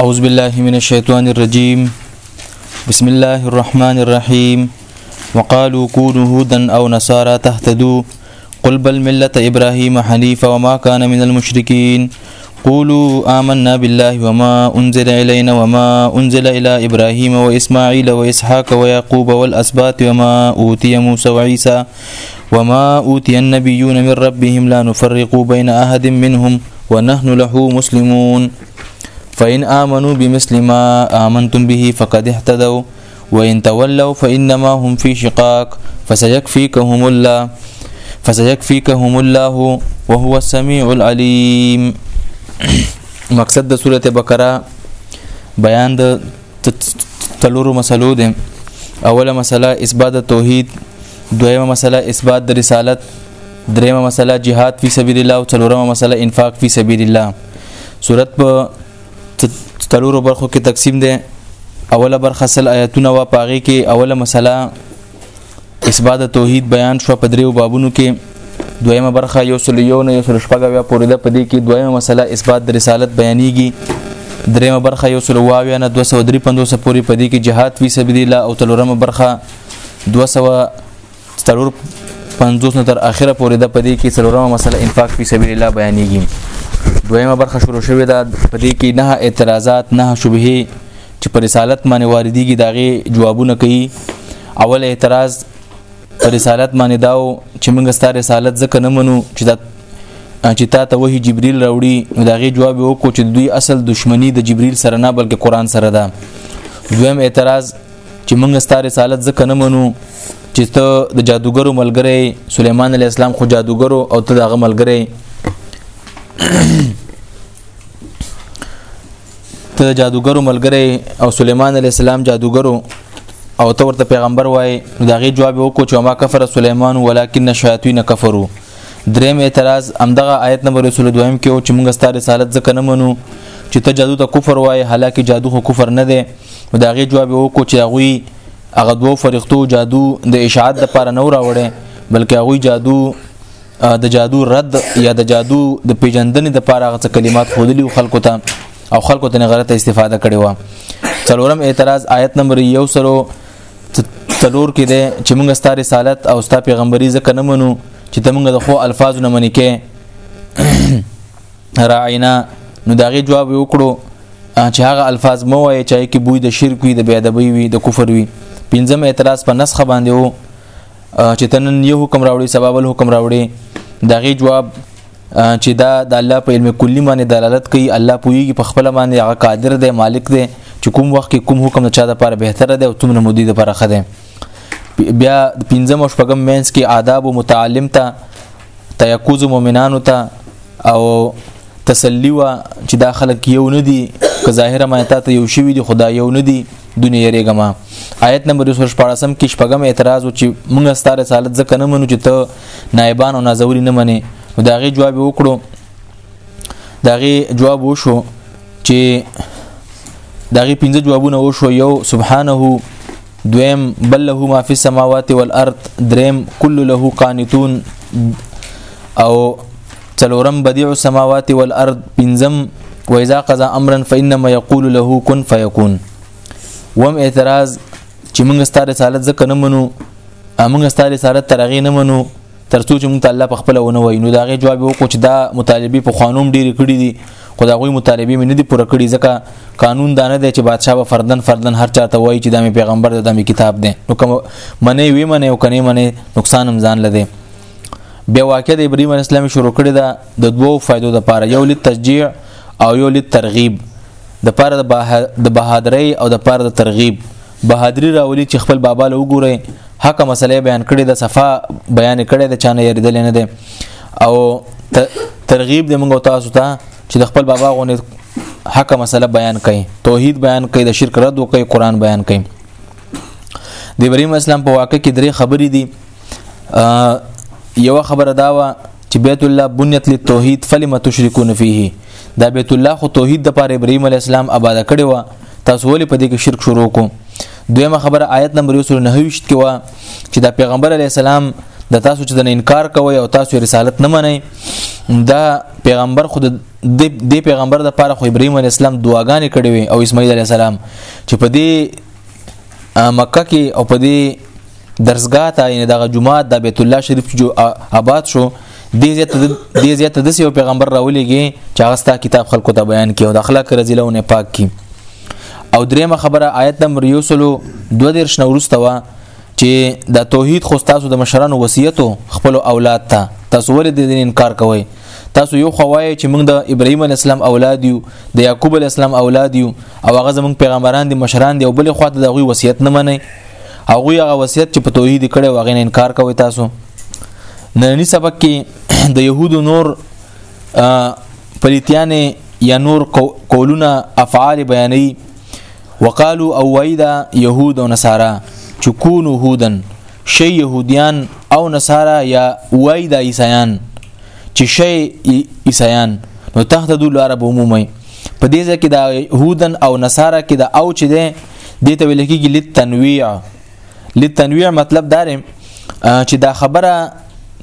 أعوذ بالله من الشيطان الرجيم بسم الله الرحمن الرحيم وقالوا كونوا هودا أو نصارى تهتدوا قل بل ملة إبراهيم حنيفا وما كان من المشركين قولوا آمنا بالله وما أنزل إلينا وما أنزل إلى إبراهيم وإسماعيل وإسحاق ويعقوب والأسباط وما أوتي موسى وعيسى وما أوتي النبيون من ربهم لا نفرق بين أحد منهم ونحن له مسلمون فإن آمنوا بمثل ما آمنتم به فقد اهتدوا وإن تولوا فإنما هم في شقاق فسيكفيكهم الله فسيكفيكهم الله وهو السميع العليم مقصد د سوره بقره بیان د تلورو مسلو ده اوله مسله اثبات توحید دویمه مسله اثبات د رسالت دریمه مسله جهاد فی سبیل الله او څلورمه مسله انفاق فی سبیل الله صورت په تلورو برخو کې تقسیم ده اوله برخه سل آیاتونه وا پاغي کې اوله مسله اثبات توحید بیان شو په دریو بابونو کې دویمه برخه یو سل یو نه یو سل شپږ بیا پورې ده په دې کې دویمه مسله اثبات د رسالت بیانېږي دریمه برخه یو سل واویا نه 235 پورې په دې کې جهاد فی سبیل الله او تلورمه برخه 200 تلور 50 نه تر اخره پورې ده په دې کې څلورمه مسله انفاق فی سبیل الله بیانېږي دویمه برخه شروع شوې ده په دې کې نه اعتراضات نه شبهه چې پر رسالت باندې واردېږي داغه جوابونه کوي اول اعتراض پر رسالت باندې داو چې موږ ستاره رسالت ځکه نه منو چې دا چې تا ته وਹੀ جبريل راوړي نو داغه جواب وکړو چې دوی اصل دشمنی د جبريل سره نه بلکې قران سره ده دویم اعتراض چې موږ ستاره رسالت ځکه نه منو چې ته د جادوګرو ملګری سليمان عليه السلام خو جادوګرو او ته دغه ملګری ته جادوګرو ملګری او سليمان عليه السلام جادوګرو او ته ورته پیغمبر وای دا غي جواب وکړو چې ما کفر سليمان ولكن الشياطين كفروا دریم اعتراض امدغه آیت نمبر 22 کې او چې موږ ستاره رسالت ځکه نه منو چې ته جادو ته کفر وای حالکه جادو خو کفر نه دی نو دا غي جواب وکړو چې هغه هغه دوه فرښتو جادو د اشاعت لپاره نه راوړي بلکې هغه جادو د جادو رد یا د جادو د پیجندنې د پاره غڅ کلمات خودلی خلکو ته او خلکو ته غلطه استفاده کړې و څلورم اعتراض آیت نمبر یو سرو تلور کې ده چې موږ ستاره رسالت او ستاره پیغمبري ځکه نه منو چې تمنګ د خو الفاظ نه منې کې راعینا نو داغه جواب وکړو چې هغه الفاظ مو وایي چې کې بوی د شرک وي د بی ادبی وي د کفر وي پنځم اعتراض په نسخه باندې وو چې تنن یو حکم راوړي سبا بل حکم راوړي دغه جواب چې دا د الله په علم کلی باندې دلالت کوي الله پویږي په خپل باندې هغه قادر دی مالک دی چې کوم وخت کې کوم حکم چا د لپاره بهتره دی او تمره مودي د لپاره خده بیا پنځم او شپږم مینس کې آداب او متعلم ته تیاکوز مؤمنانو ته او تسلی وا چې دا خلک یو نه دي که ظاهره ما ته یو شوی دي خدای یو نه دي دنیا یریګما آیت نمبر 214 کې شپږم اعتراض و چې موږ ستاره رسالت ځکه نه منو چې ته نایبان او نازوري نه منې نو دا غي جواب وکړو دا غي جواب وشو چې دا غي پنځه جوابونه وشو یو سبحانه دویم بل له ما فی السماوات والارض دریم کل له قانتون او څلورم بدیع السماوات والارض پنځم واذا قضا امرا فانما يقول له كن فيكون وم اعتراض چې موږ ستاره رسالت ځکه نه منو موږ ستاره رسالت ترغه نه منو ترڅو چې مونږ ته الله په خپل ونه وای نو دا غي جواب وکړو چې دا مطالبه په قانون ډیر کړی دي خو دا غوي مطالبه مې نه دي پوره کړی ځکه قانون دا نه دی چې بادشاه به فردن فردن هر چاته وای چې دا مې پیغمبر دا مې کتاب دی نو کوم منې وی منې او کني منې نقصان هم ځان لده بیا واقع د ابراهيم عليه السلام شروع کړی دا د دوو فائدو لپاره یو لید تشجيع او یو لید ترغیب د پاره د بهادرۍ او د پاره د ترغیب بهادری راولي چې خپل بابا له وګوري حق مسله بیان کړي د صفه بیان کړي د چانه یریدل نه دي او ترغیب د موږ تاسو ته چې د خپل بابا غونې حق مسله بیان کړي توحید بیان کړي د شرک رد وکړي قران بیان کړي د ابراهيم اسلام په واقع کې درې خبرې دي یو خبره دا و چې بیت الله بنیت للتوحید فلم تشركون فيه دا بیت الله خو توحید د پاره ابراهیم علی السلام آباد کړی و تاسو ولې په دې کې شرک شروع کو دویمه خبره آیت نمبر 129 کې و چې دا پیغمبر علی السلام د تاسو چې د انکار کوي او تاسو رسالت نه منئ دا پیغمبر خود د پیغمبر د پاره خو ابراهيم عليه السلام دعاګانې کړې وي او اسماعیل عليه السلام چې په دې مکه کې او په دې درسګاه ته یعنی دغه جمعه د بیت الله شریف جو آباد شو دې زیات دې زیات د سیو پیغمبر راولېږي چې هغه ستا کتاب خلکو ته بیان کړي او د اخلاق رزيله او نه پاک کړي او دریمه خبره آیت نمبر یو سلو دو دیرش نورسته وا چې د توحید خو تاسو د مشرانو وصیتو خپل اولاد ته تاسو ولې د دین انکار کوئ تاسو یو خوای چې موږ د ابراهیم علی السلام اولاد یو د یعقوب علی السلام اولاد یو او هغه زمونږ پیغمبران دي مشران دي او بلې خواته د غوي وصیت نه مني او غوي هغه وصیت چې په توحید کړي واغې نه انکار کوي تاسو نننی سبق کې د يهودو نور پلیتیان یا نور قولونه افعال بیانې وقالو او ویدا يهود او نصارا چې کونو هودن شی يهوديان او نصارا یا ویدا عیسایان چې شی عیسایان نو تحت دول عرب عمومي په دې ځکه دا يهودن او نصارا کې دا او چې ده د ته ویل کېږي لتنویع لتنویع مطلب دا چې دا خبره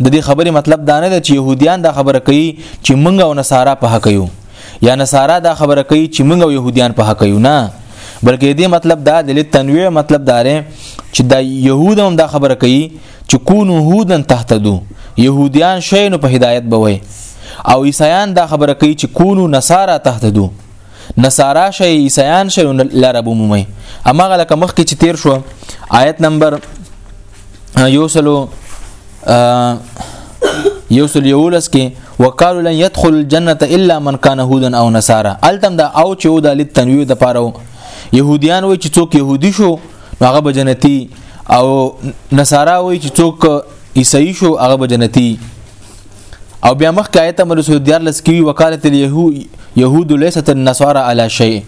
د دې خبرې مطلب دا نه ده چې يهوديان دا خبره کوي چې موږ او نصارا په حق یو یا نصارا دا خبره کوي چې موږ او يهوديان په حق یو نه بلکې دې مطلب دا د لتنویع مطلب دا چې دا يهود هم دا خبره کوي چې کونو هودن تهتدو يهوديان شئ نو په هدايت به وي او عیسایان دا خبره کوي چې کونو نصارا تهتدو نصارا شئ عیسایان شئ نو لاره به مومي امغه لکه مخکې چې تیر شو آیت نمبر یو سلو یو سل یولس کې وقالو لن يدخل الجنه الا من كان هودا او نصارا التم دا او چې او د لید تنویر د پاره يهوديان وای چې څوک يهودي شو نو هغه به جنتی او نصارا وای چې څوک عیسائی شو هغه به جنتی او بیا مخ کایت مر سو دیار لسکی وکالت الیهود یهود لیست النصارى علی شیء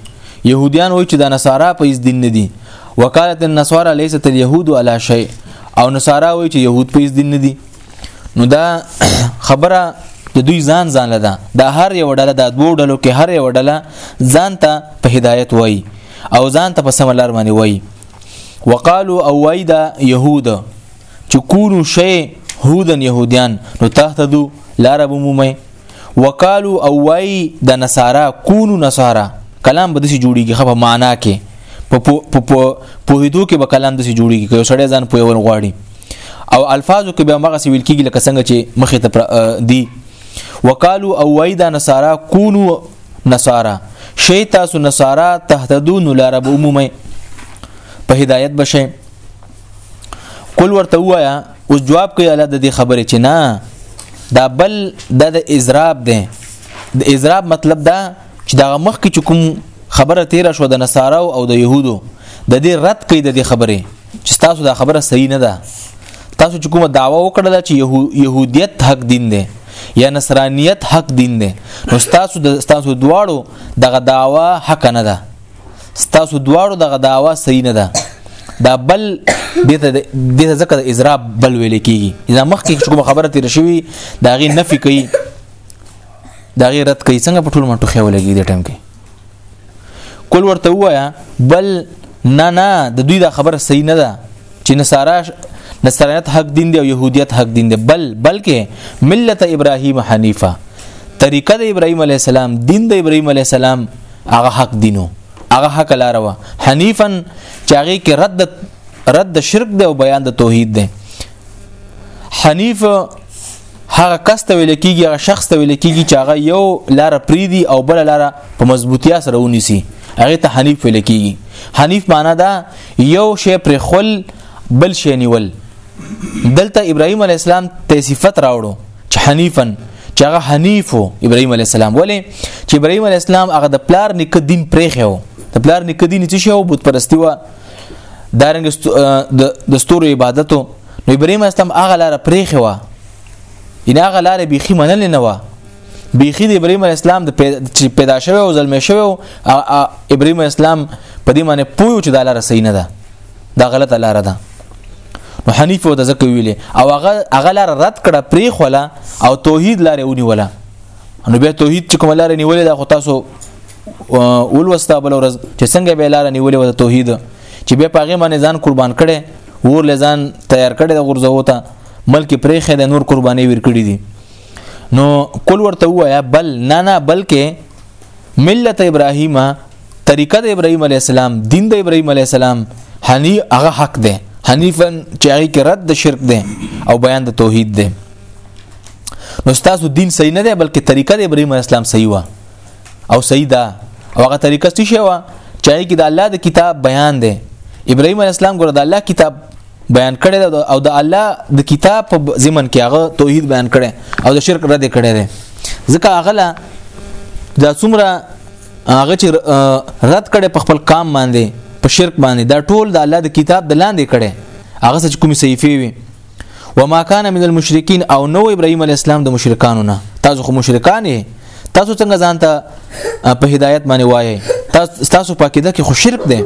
يهوديان وای چې د نصارا په اس دین نه دي وکالت النصارى ليست اليهود على شيء او نصارا وای چې يهود په اس دین نه دي نو دا خبره د دوی ځان ځان لده دا هر یو ډله دا دوه ډلو کې هر یو ډله ځان ته په هدایت وای او ځان ته په سملار باندې وای وقالو او وای دا يهود چې کورو شی هودن يهوديان نو تهتدو لار به مومي وقالو او وای د نصارا کونو نصارا کلام به دسی جوړیږي خو په معنا کې په په هیدو کې به کلام دسی جوړیږي که سړی ځان په یول غواړي او الفاظو کې به مغه سی ویل کیږي لکه څنګه چې مخې ته دی وقالو او وای د نصارا کونو نصارا شی تاسو نصارا تهتدون لارب عمومي په هدایت بشئ قل ورته وایا او جواب کوي الله د دې خبرې چې نه دا بل د اضراب ده د اضراب مطلب دا چې دا مخ کې کوم خبره تیر شو د نصارو او د يهودو د دې رد کوي د دې خبرې چې تاسو دا خبره صحیح نه ده تاسو چې کومه داوا وکړه چې يهودیت حق دین دی یا نصرانیت حق دین دی نو تاسو د تاسو دواړو دغه داوا حق نه ده ستاسو دواړو دغه داوا صحیح نه ده دا بل دته دته ذکر اضراب بل ویل کیږي اذا مخکې کوم خبره تیر شوی دا غي نفي کوي دا غي رد کوي څنګه په ټول منټو خو لګي د ټیم کې کول ورته وایا بل نه نه د دوی دا خبره صحیح نه ده چې نصارا نصرانیت حق دین دی او يهودیت حق دین دی بل بلکې ملت ابراهیم حنیفه طریقه د ابراهیم علی السلام دین د ابراهیم علی السلام هغه حق دینو هغه حق لار و حنیفا چاغي کې رد رد شرک دی او بیان د توحید دی حنیف هغه کس ته ویل کیږي هغه شخص ته ویل کیږي چې هغه یو لار پریدي او بل لار په مضبوطیا سره ونیسي هغه ته حنیف ویل کیږي حنیف معنی دا یو شی پر خل بل شی نیول دلته ابراهيم عليه السلام ته صفت راوړو چې حنیفن چې هغه حنیف وو ابراهيم عليه السلام ولې چې ابراهيم عليه السلام هغه د پلار نیک دین پرېخه وو د پلار نیک دین چې شو بت پرستی و دارنګ د ستورو عبادتو نو ابراهيم اسلام هغه لار پرېخه و ان هغه لار بيخي منل نه و بيخي د ابراهيم اسلام د پیدا شوی او ظلم شوی ابراهيم اسلام په دې معنی پوه چې د لار صحیح نه ده دا غلطه لار ده نو حنیف او د زکه ویلې او هغه هغه لار رد کړه پری خوله او توحید لار ونیوله نو به توحید چې کوم لار نیولې دا خو تاسو ولوستا بل ورځ چې څنګه به لار نیولې و توحید چې به پاغه باندې ځان قربان کړي ور لزان تیار کړي د غرزو ته ملک پرې خې د نور قرباني ور کړی دي نو کول ورته وایا بل نه نه بلکې ملت ابراهیم طریقه د ابراهيم عليه السلام دین د ابراهيم عليه السلام حنی هغه حق دی حنیفا چې هغه کې رد د شرک دی او بیان د توحید دی نو تاسو دین صحیح نه دی بلکې طریقه د ابراهيم عليه السلام صحیح و او صحیح ده او هغه طریقه څه شی و چې هغه کې د الله د کتاب بیان دی ابراهيم عليه السلام ګره د الله کتاب بیان کړی او د الله د کتاب په ضمن کې هغه توحید بیان کړي او د شرک رد کړي ځکه هغه لا د څومره هغه چې رد کړي په خپل قام باندې په شرک باندې دا ټول د الله د کتاب د لاندې کړي هغه چې کومې صحیفه وي وما كان من المشرکین او نو ابراهيم عليه السلام د مشرکانو نه تاسو خو مشرکان یې تاسو څنګه ځان ته په هدایت باندې وایي تاسو په کېده کې خو شرک دی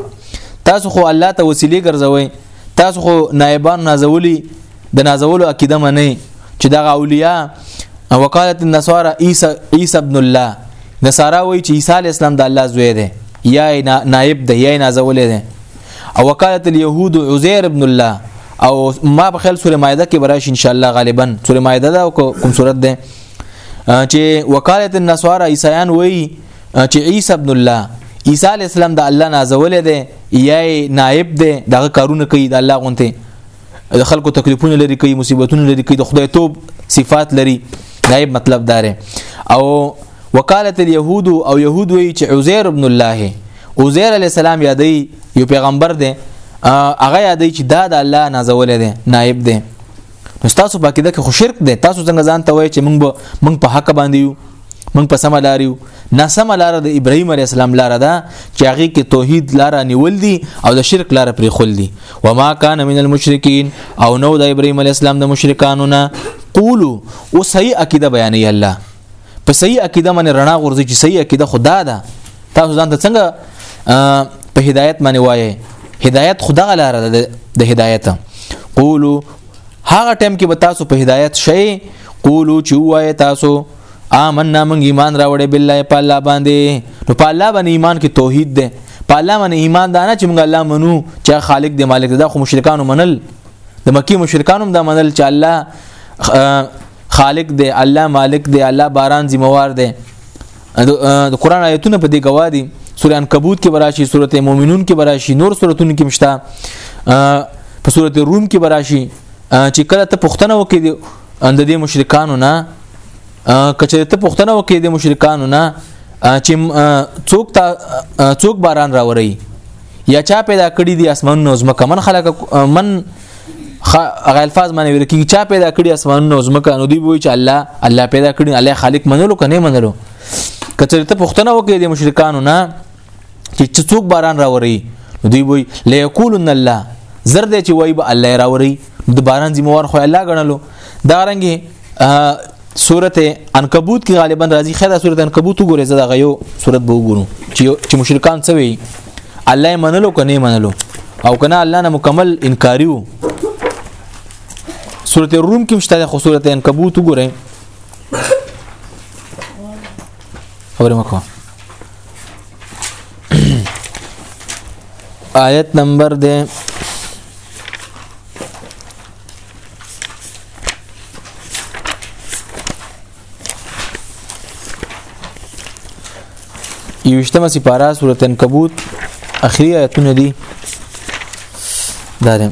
تاسو خو الله ته وسیله ګرځوي تاسو خو نایبان نازولي د نازولو عقیده منئ چې دغه اولیاء وقالت النصارى عيسى عيسى ابن الله نصارا وایي چې عيسى عليه السلام د الله زوی دی یا نائب دی یا نازولې دی او وقالت اليهود عزير ابن الله او ما په خیال سوره مائده کې برائش ان شاء الله غالبا سوره مائده دا کوم صورت ده چې وقالت النصارى عيسيان وایي چې عيسى ابن الله عيسى عليه السلام د الله نازولې دی یا نائب دی دغه کارونه کوي د الله غونته د خلکو تکلیفونه لري کوي مصیبتونه لري کوي د خدای توب صفات لري نائب مطلب دار او وکالت اليهود او يهود وی چې عزير ابن الله عزير عليه السلام یادې یو پیغمبر دی هغه یادې چې دا د الله نازولې دی نائب دی نو تاسو باقی د خو شرک دی تاسو څنګه ځان ته وای چې موږ موږ په حق باندې یو موږ په سم لار یو ناسم لار د ابراهیم علی السلام لار ده چې هغه کې توحید لار نیول دي او د شرک لار پرې خل دي و ما کان من المشرکین او نو د ابراهیم علی السلام د مشرکانو نه قولو او صحیح عقیده بیانې الله په صحیح عقیده باندې رڼا غورځي چې صحیح عقیده خدا ده تاسو ځان ته څنګه په هدایت باندې وایي هدایت خدا لار ده د هدایت قولو هغه ټیم کې به تاسو په هدایت شئ قولو چې وای تاسو آمنا موږ ایمان راوړې بالله په الله باندې نو په الله باندې ایمان کې توحید ده په الله باندې ایمان دا نه چې موږ الله منو چې خالق دی مالک دی دا خو مشرکانو منل د مکی مشرکانو دا منل چې الله خالق دی الله مالک دی الله باران ذمہوار دی د قران آیتونه په دې گواه دي سورې عنکبوت کې براشي سورته مؤمنون کې براشي نور سورتون کې مشته په سورته روم کې براشي چې کله ته پښتنه وکې دی اند دې مشرکانو نه کچې ته پښتنه وکې دی مشرکانو نه چې څوک تا څوک باران راوري یا چا پیدا کړی دی اسمان نو زمکه من خلق من هغه الفاظ معنی ویل کی چا پیدا کړی اسمان نو زمکه نو دی وای چې الله الله پیدا کړی الله خالق منلو کنه منلو کچې ته پښتنه وکې دی مشرکانو نه چې څوک باران راوري دوی وي ليقولن الله زر دې چې وای به الله راوري د باران ذمہوار خو الله غنلو دا رنګي سورته عنکبوت کې غالبا راځي خیره سورته عنکبوت وګورئ زه دا غيو سورته به وګورم چې چې مشرکان څه وي الله منلو کنه منلو او کنه الله نه مکمل انکاریو سورته روم کې مشته خو سورته عنکبوت وګورئ خبرې مکو آیت نمبر دې یوشتمه سپاره سورته انکبوت اخري آیتونه دي دارم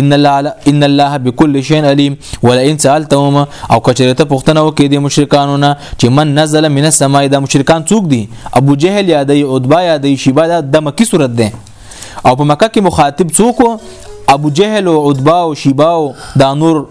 ان الله ان الله بكل شيء عليم ولئن سالتهم او کچرته پښتنه وکي دي مشرکانو نه چې من نزل من السماء د مشرکان څوک دي ابو جهل یا دی عتبه یا دی شیبا د مکی صورت ده او په مکه کې مخاطب څوک ابو جهل او عتبه او شیبا او دا نور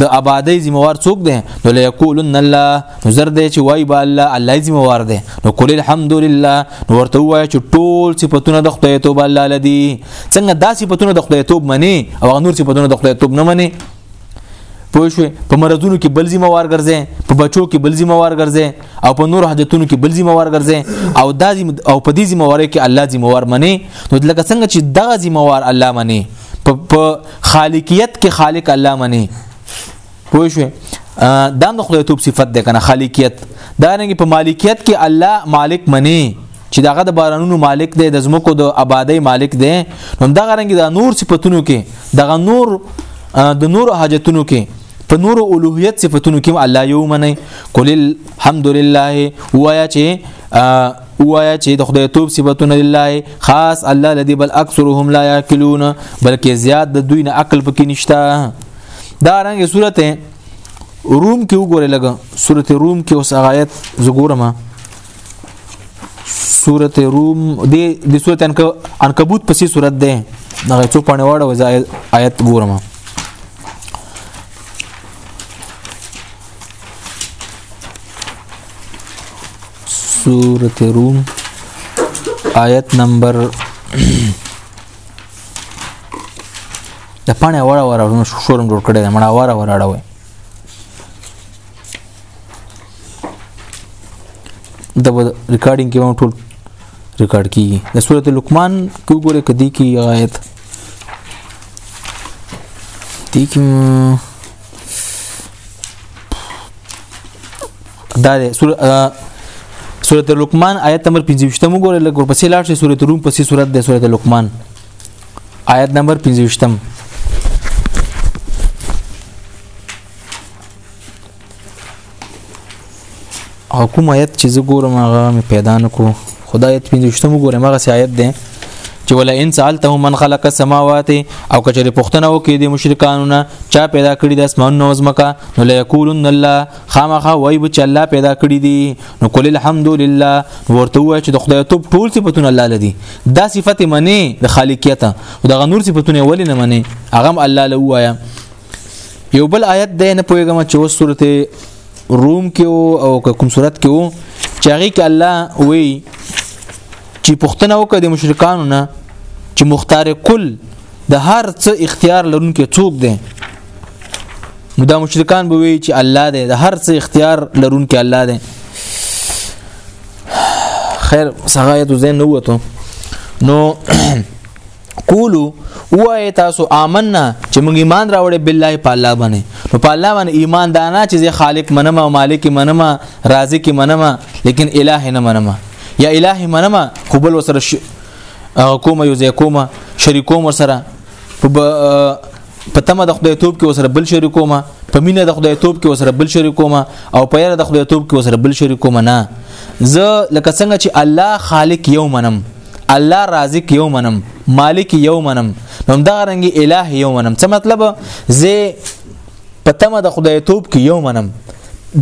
د آبادی ذمہوار څوک دی نو ليقولن الله نظر دی چې وای با الله الله ذمہوار دی نو قل الحمدلله نو ورته وای چې ټول صفاتونه د خدای توب الله لدی څنګه دا صفاتونه د خدای توب منی او نور صفاتونه د خدای توب نه منی پوه شو په مرزونو کې بل ذمہوار ګرځي په بچو کې بل ذمہوار ګرځي او په نور حاجتونو کې بل ذمہوار ګرځي او دا او په دې ذمہوار کې الله ذمہوار منی نو لکه څنګه چې دا ذمہوار الله منی په خالقیت کې خالق الله منی پوه شو دا د خدای توپ صفت ده کنه خالقیت دا نه په مالکیت کې الله مالک منی چې دغه د بارانونو مالک دی د زمکو د آبادی مالک دی نو دغه رنګ د نور صفاتونو کې دغه نور د نور حاجتونو کې په نور اولوهیت صفاتونو کې الله یو منی قل الحمدلله وایا چې وایا چې د خدای توپ صفاتونه لله خاص الله لدی بل اکثرهم لا یاکلون بلکې زیات د دوی نه عقل پکې نشتا دا رنګ سورته روم کې وګوره لګه سورته روم کې اوس آیت زګورم سورته روم د د سورته انکبوت پسې سورته ده دغه څو پانه واړه وځای آیت ګورم سورة روم آیت نمبر د پانه وړه وړه نو شورم جوړ کړی دا مړه وړه وړه وړه د ریکارډینګ کې مو ټول ریکارډ کیږي د سورته لقمان کې وګوره کدی کې آیت دي کې دا ده سورۃ لقمان آیت نمبر 25 مو ګورئ لکه ورپسې لاړ شئ سورۃ روم پسې سورۃ ده سورۃ لقمان آیت نمبر 25 تم او کوم آیت چې زه ګورم هغه مې پیدا نکو خدای ته پینځشتم ګورم هغه سي آیت دی چې ولا ان سالته من خلق السماوات او کچره پښتنه وکي د مشرکانونه چا پیدا کړی د اسمان نو زمکا نو ليقولن الله خامخا وای بچ الله پیدا کړی دي نو کول الحمد لله ورته وای چې د خدای توپ ټول صفاتونه الله لدی دا صفت منی د خالقیت او د غنور صفاتونه ولې نه منی هغه الله له وایا یو بل آیت دی نه پوهېږم چې اوس سورته روم کې او کوم صورت کې وو چې هغه کې الله وی چې پښتنه وکړه د مشرکانو نه چې مختار کل د هر څه اختیار لرونکي څوک دی نو دا مشرکان به وی چې الله دی د هر څه اختیار لرونکي الله دی خیر سغایت زین نو وته نو قولو وای تاسو آمنا چې موږ ایمان راوړې بالله په الله باندې نو په الله باندې ایمان دانا چې خالق منم او مالک منم رازق منم لیکن الہ نه منم یا الہ منم خو بل وسره ش... کوم یو ځای کوم شریکوم وسره په تمه د خدای توپ کې وسره بل شریکوم په مینه د خدای توپ کې وسره بل شریکوم او په یره د خدای توپ کې وسره بل شریکوم نه زه لکه څنګه چې الله خالق یو منم الله رازق یو منم مالک یو منم نو دا رنګ الٰه یو منم څه مطلب زه په تمه د خدای توپ کې یو منم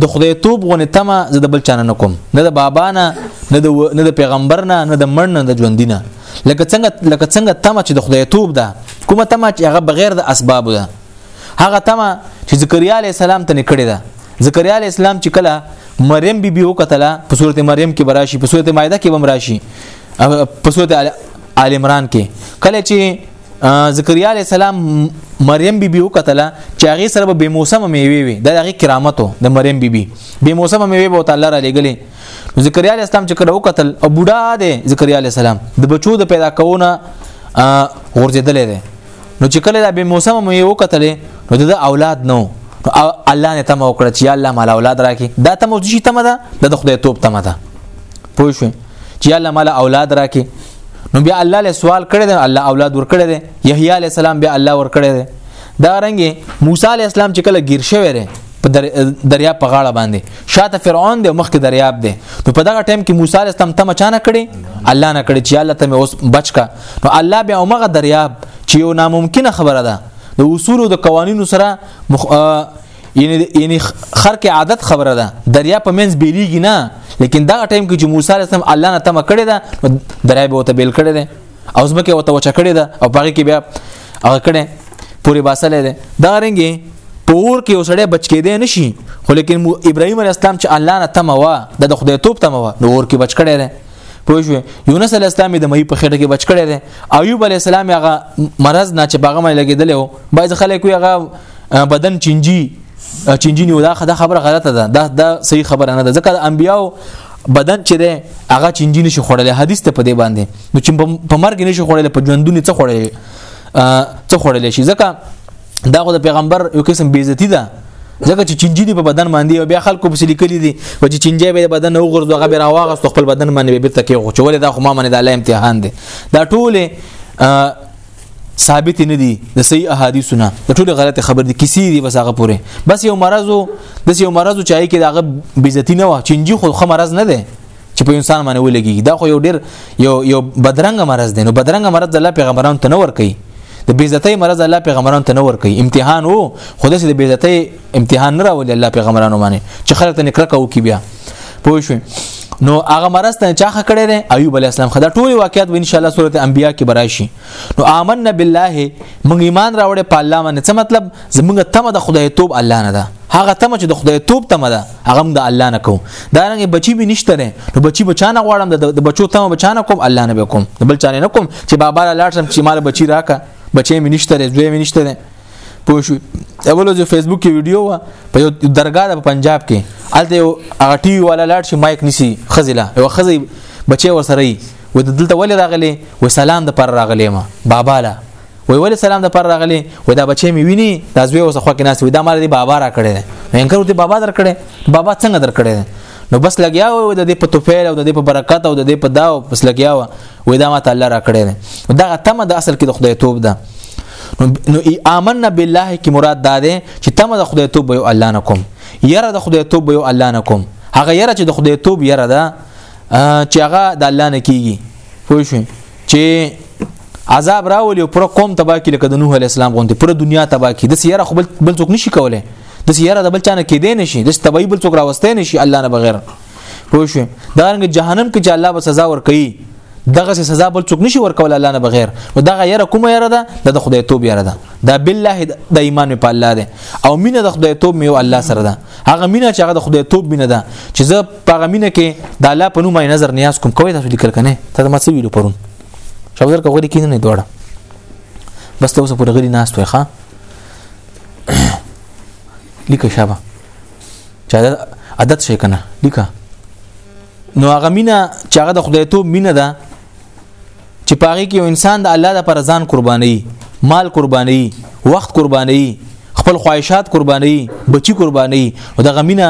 د خدای توپ غونې تمه زه د بل چانه نکوم نه د بابا نه نه د نه د پیغمبر نه نه د مړ نه د ژوند نه لکه څنګه لکه څنګه تمه چې د خدای توپ ده کومه تمه چې هغه بغیر د اسباب ده هغه تمه چې زکریا علی السلام ته نکړی ده زکریا علی السلام چې کله مریم بی بی وکتله په صورت مریم کې براشي په صورت مائده کې بمراشي په صورت آل عمران کې کله چې زکریا علی السلام مریم بی بی وکتله چې هغه سره به موسم میوي وي د هغه کرامتو د مریم بی بی به موسم میوي به تعالی را لګلې زکریا علی السلام چې کله وکتل او بوډا دی زکریا علی السلام د بچو د پیدا کونه غورځیدلې ده نو چې کله دا به موسم مې وکتلې نو د اولاد نو او الله نه تم وکړه چې الله مال اولاد راکې دا تم چې تم ده د خدای توپ تم ده پوه شو چې الله مال اولاد راکې نو بیا الله له سوال کړی دی الله اولاد ور کړی دی یحیی علی السلام بیا الله ور کړی دی دا رنګه موسی علی السلام چې کله گیر شوی په دریاب په غاړه باندې شاته فرعون دی مخکې دریاب دی نو په دغه ټایم کې موسی علیه السلام تم چانه کړي الله نه کړي چې الله ته مې اوس بچکا نو الله بیا اومغه دریاب چې یو ناممکنه خبره ده د اصول او د قوانینو سره مخ... یعنی یعنی خر کې عادت خبره ده دریا په منځ بیلیږي نه لیکن دا ټایم کې چې موسی علیه السلام الله نه تم کړی دا دریا به وته بیل کړی دی او زمکه وته وچ کړی ده او پاګه کې بیا هغه کړي پوری باسلې ده دا رنګي پور کې وسړې بچ کې دی نشي خو لیکن ابراهيم عليه السلام چې الله نه تم وا د خدای توپ تم وا نو ور کې بچ کړي ده پوه شو یونس علی السلام د مې په خټه کې بچ کړی دی ایوب علی السلام هغه مرض نه چې باغه مې لګیدل او باز خلک وي هغه بدن چنجي چنجي نه دا خبره غلطه ده دا دا صحیح خبره نه ده ځکه د انبیاو بدن چې ده هغه چنجي نشي خوړل حدیث ته په دې باندې نو چې په مرګ نشي خوړل په ژوندونی څه خوړل څه خوړل شي ځکه دا خو د پیغمبر یو قسم بیزتی ده ځکه چې چنجي دی په بدن باندې او بیا خلکو په لیکلي دي و چې چنجي به بدن نه وغورځو هغه به راواغست خپل بدن باندې به بیرته کې غوچول دا خو ما باندې د الله امتحان دی دا ټوله ثابت نه دي د صحیح احادیث نه د ټول غلط خبر دي کسی دي بس هغه پوره بس یو مرض د یو مرض چای کې دغه بیزتی نه و چنجي خو خو مرض نه ده چې په انسان باندې ولګي دا خو یو ډیر یو یو بدرنګ مرض دی نو بدرنګ مرض د الله پیغمبرانو ته نه ور کوي د بیزتی مرض الله پیغمبرانو ته نه ور کوي امتحان وو خو د بیزتی امتحان نه راولي الله پیغمبرانو باندې چې خلک ته نکړه کوو کی بیا پوه شو نو هغه مرز ته چاخه کړی دی ایوب علی السلام خدا ټول واقعیت ان شاء الله سورته انبیاء کې براشي نو آمنا بالله موږ ایمان راوړې په الله باندې څه مطلب زموږ تمه د خدای توب الله نه ده هغه تمه چې د خدای توب تمه ده هغه هم د الله نه کوم دا رنګ بچی به نشته نه نو بچی بچانه غواړم د بچو تمه بچانه کوم الله نه به کوم بل چانه نه کوم چې بابا لاړ سم چې مال بچی راکا بچی مې نشته زوی مې نشته پوه شو اول چې فیسبوک کې ویډیو وا په یو درگاه د پنجاب کې الته هغه ټي وی والا لاړ شي مایک نسی خزله یو خزي بچي ور سره وي و دلته ولې راغلي و سلام د پر راغلي ما بابا لا وی ولې سلام د پر راغلي و دا بچي مې ویني دا زوی اوس خو کې ناس وي دا مال دی بابا را کړی مې انکر ته بابا در کړی بابا څنګه در کړی نو بس لګیا و د دې په توفیل او د دې په برکت او د دې په دا او بس لګیا و وې دا ماته الله را کړی دی دغه تمه د اصل کې د خدای توب ده نو آمنا بالله کې مراد دا ده چې تمه د خدای توب یو الله نه کوم یره د خدای توب یو الله نه کوم هغه یره چې د خدای توب یره ده چې هغه د الله نه کیږي پوه شئ چې عذاب راولي او پر قوم تبا کې لکه د نوح علی السلام غونډه پر دنیا تبا کې د سیاره خپل بل څوک نشي کولای د سیاره د بل چانه کې دی نشي د تبعی بل څوک راوستي نشي الله نه بغیر پوه شو دا رنګ جهنم کې چې الله به سزا ورکړي دغه سزا بل څوک نشي ورکول الله نه بغیر نو دغه یره کومه یره ده د خدای توب یره ده دا بالله د ایمان په الله ده او مینه د خدای توب میو الله سره ده هغه مینه چې هغه د خدای توب مینه ده چې زه په هغه مینه کې د الله په نوم نظر نیاز کوم کوی تاسو لیکل کنه ته ما څه ویلو پرون شوزر کوي کې نه دوړه بس ته اوس پر غلی ناس توې ښا لیکه شابه چې عادت شي کنه لیکه نو هغه مینا چې هغه د خدای ته مینا ده چې پاره کې یو انسان د الله د پر ځان قرباني مال قرباني وخت قرباني خپل خواهشات قرباني بچي قرباني او د غمینه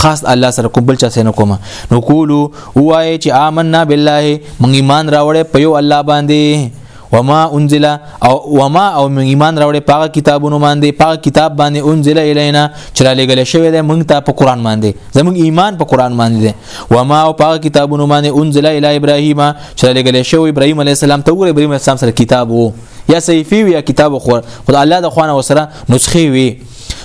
خاص الله سره کوم بل چا سره نه کوم نو قولو وای چې آمنا بالله مونږ ایمان راوړې په یو الله باندې وما انزل او وما او من ایمان راوړې پاغه کتابونو باندې پاغه کتاب باندې انزل الینا چې را لګل شوی دی مونږ ته په قران باندې زموږ ایمان په قران باندې دی وما او پاغه کتابونو باندې انزل الی ابراهیم چې را لګل شوی ابراهیم علی السلام ته ور ابراهیم السلام سره کتاب وو یا صحیفه یا کتاب خو خدای الله د خوانه وسره نسخه وی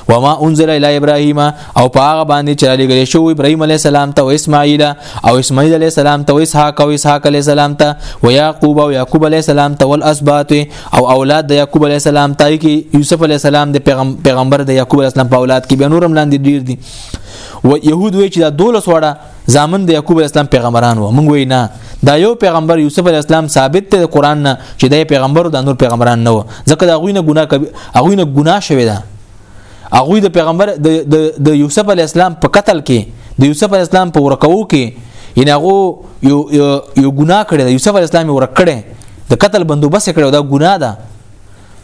وما انزل الى ابراهيم او پاغه باندې چې علی ګری شو ابراهيم عليه السلام ته او اسماعیل او اسماعیل عليه السلام ته او اسحاق او اسحاق عليه السلام ته او يعقوب او يعقوب عليه السلام ته ول اسبات او اولاد د يعقوب عليه السلام ته کې يوسف عليه السلام د پیغمبر د يعقوب عليه السلام په اولاد کې به نورم لاندې ډیر دي و يهود وی چې دا دولس وړه زامن د یعقوب علی السلام پیغمبران وو مونږ وینا دا یو پیغمبر یوسف علی السلام ثابت دی د قران نه چې د پیغمبر د نور پیغمبران نه و ځکه دا غوینه ګناه کوي غوینه ګناه شوی ده هغه د پیغمبر د د یوسف علی السلام په قتل کې د یوسف علی السلام په ورکو کې ان هغه یو یو ګناه کړی د یوسف علی السلام ورک کړی د قتل بندوبست کړو دا ګناه ده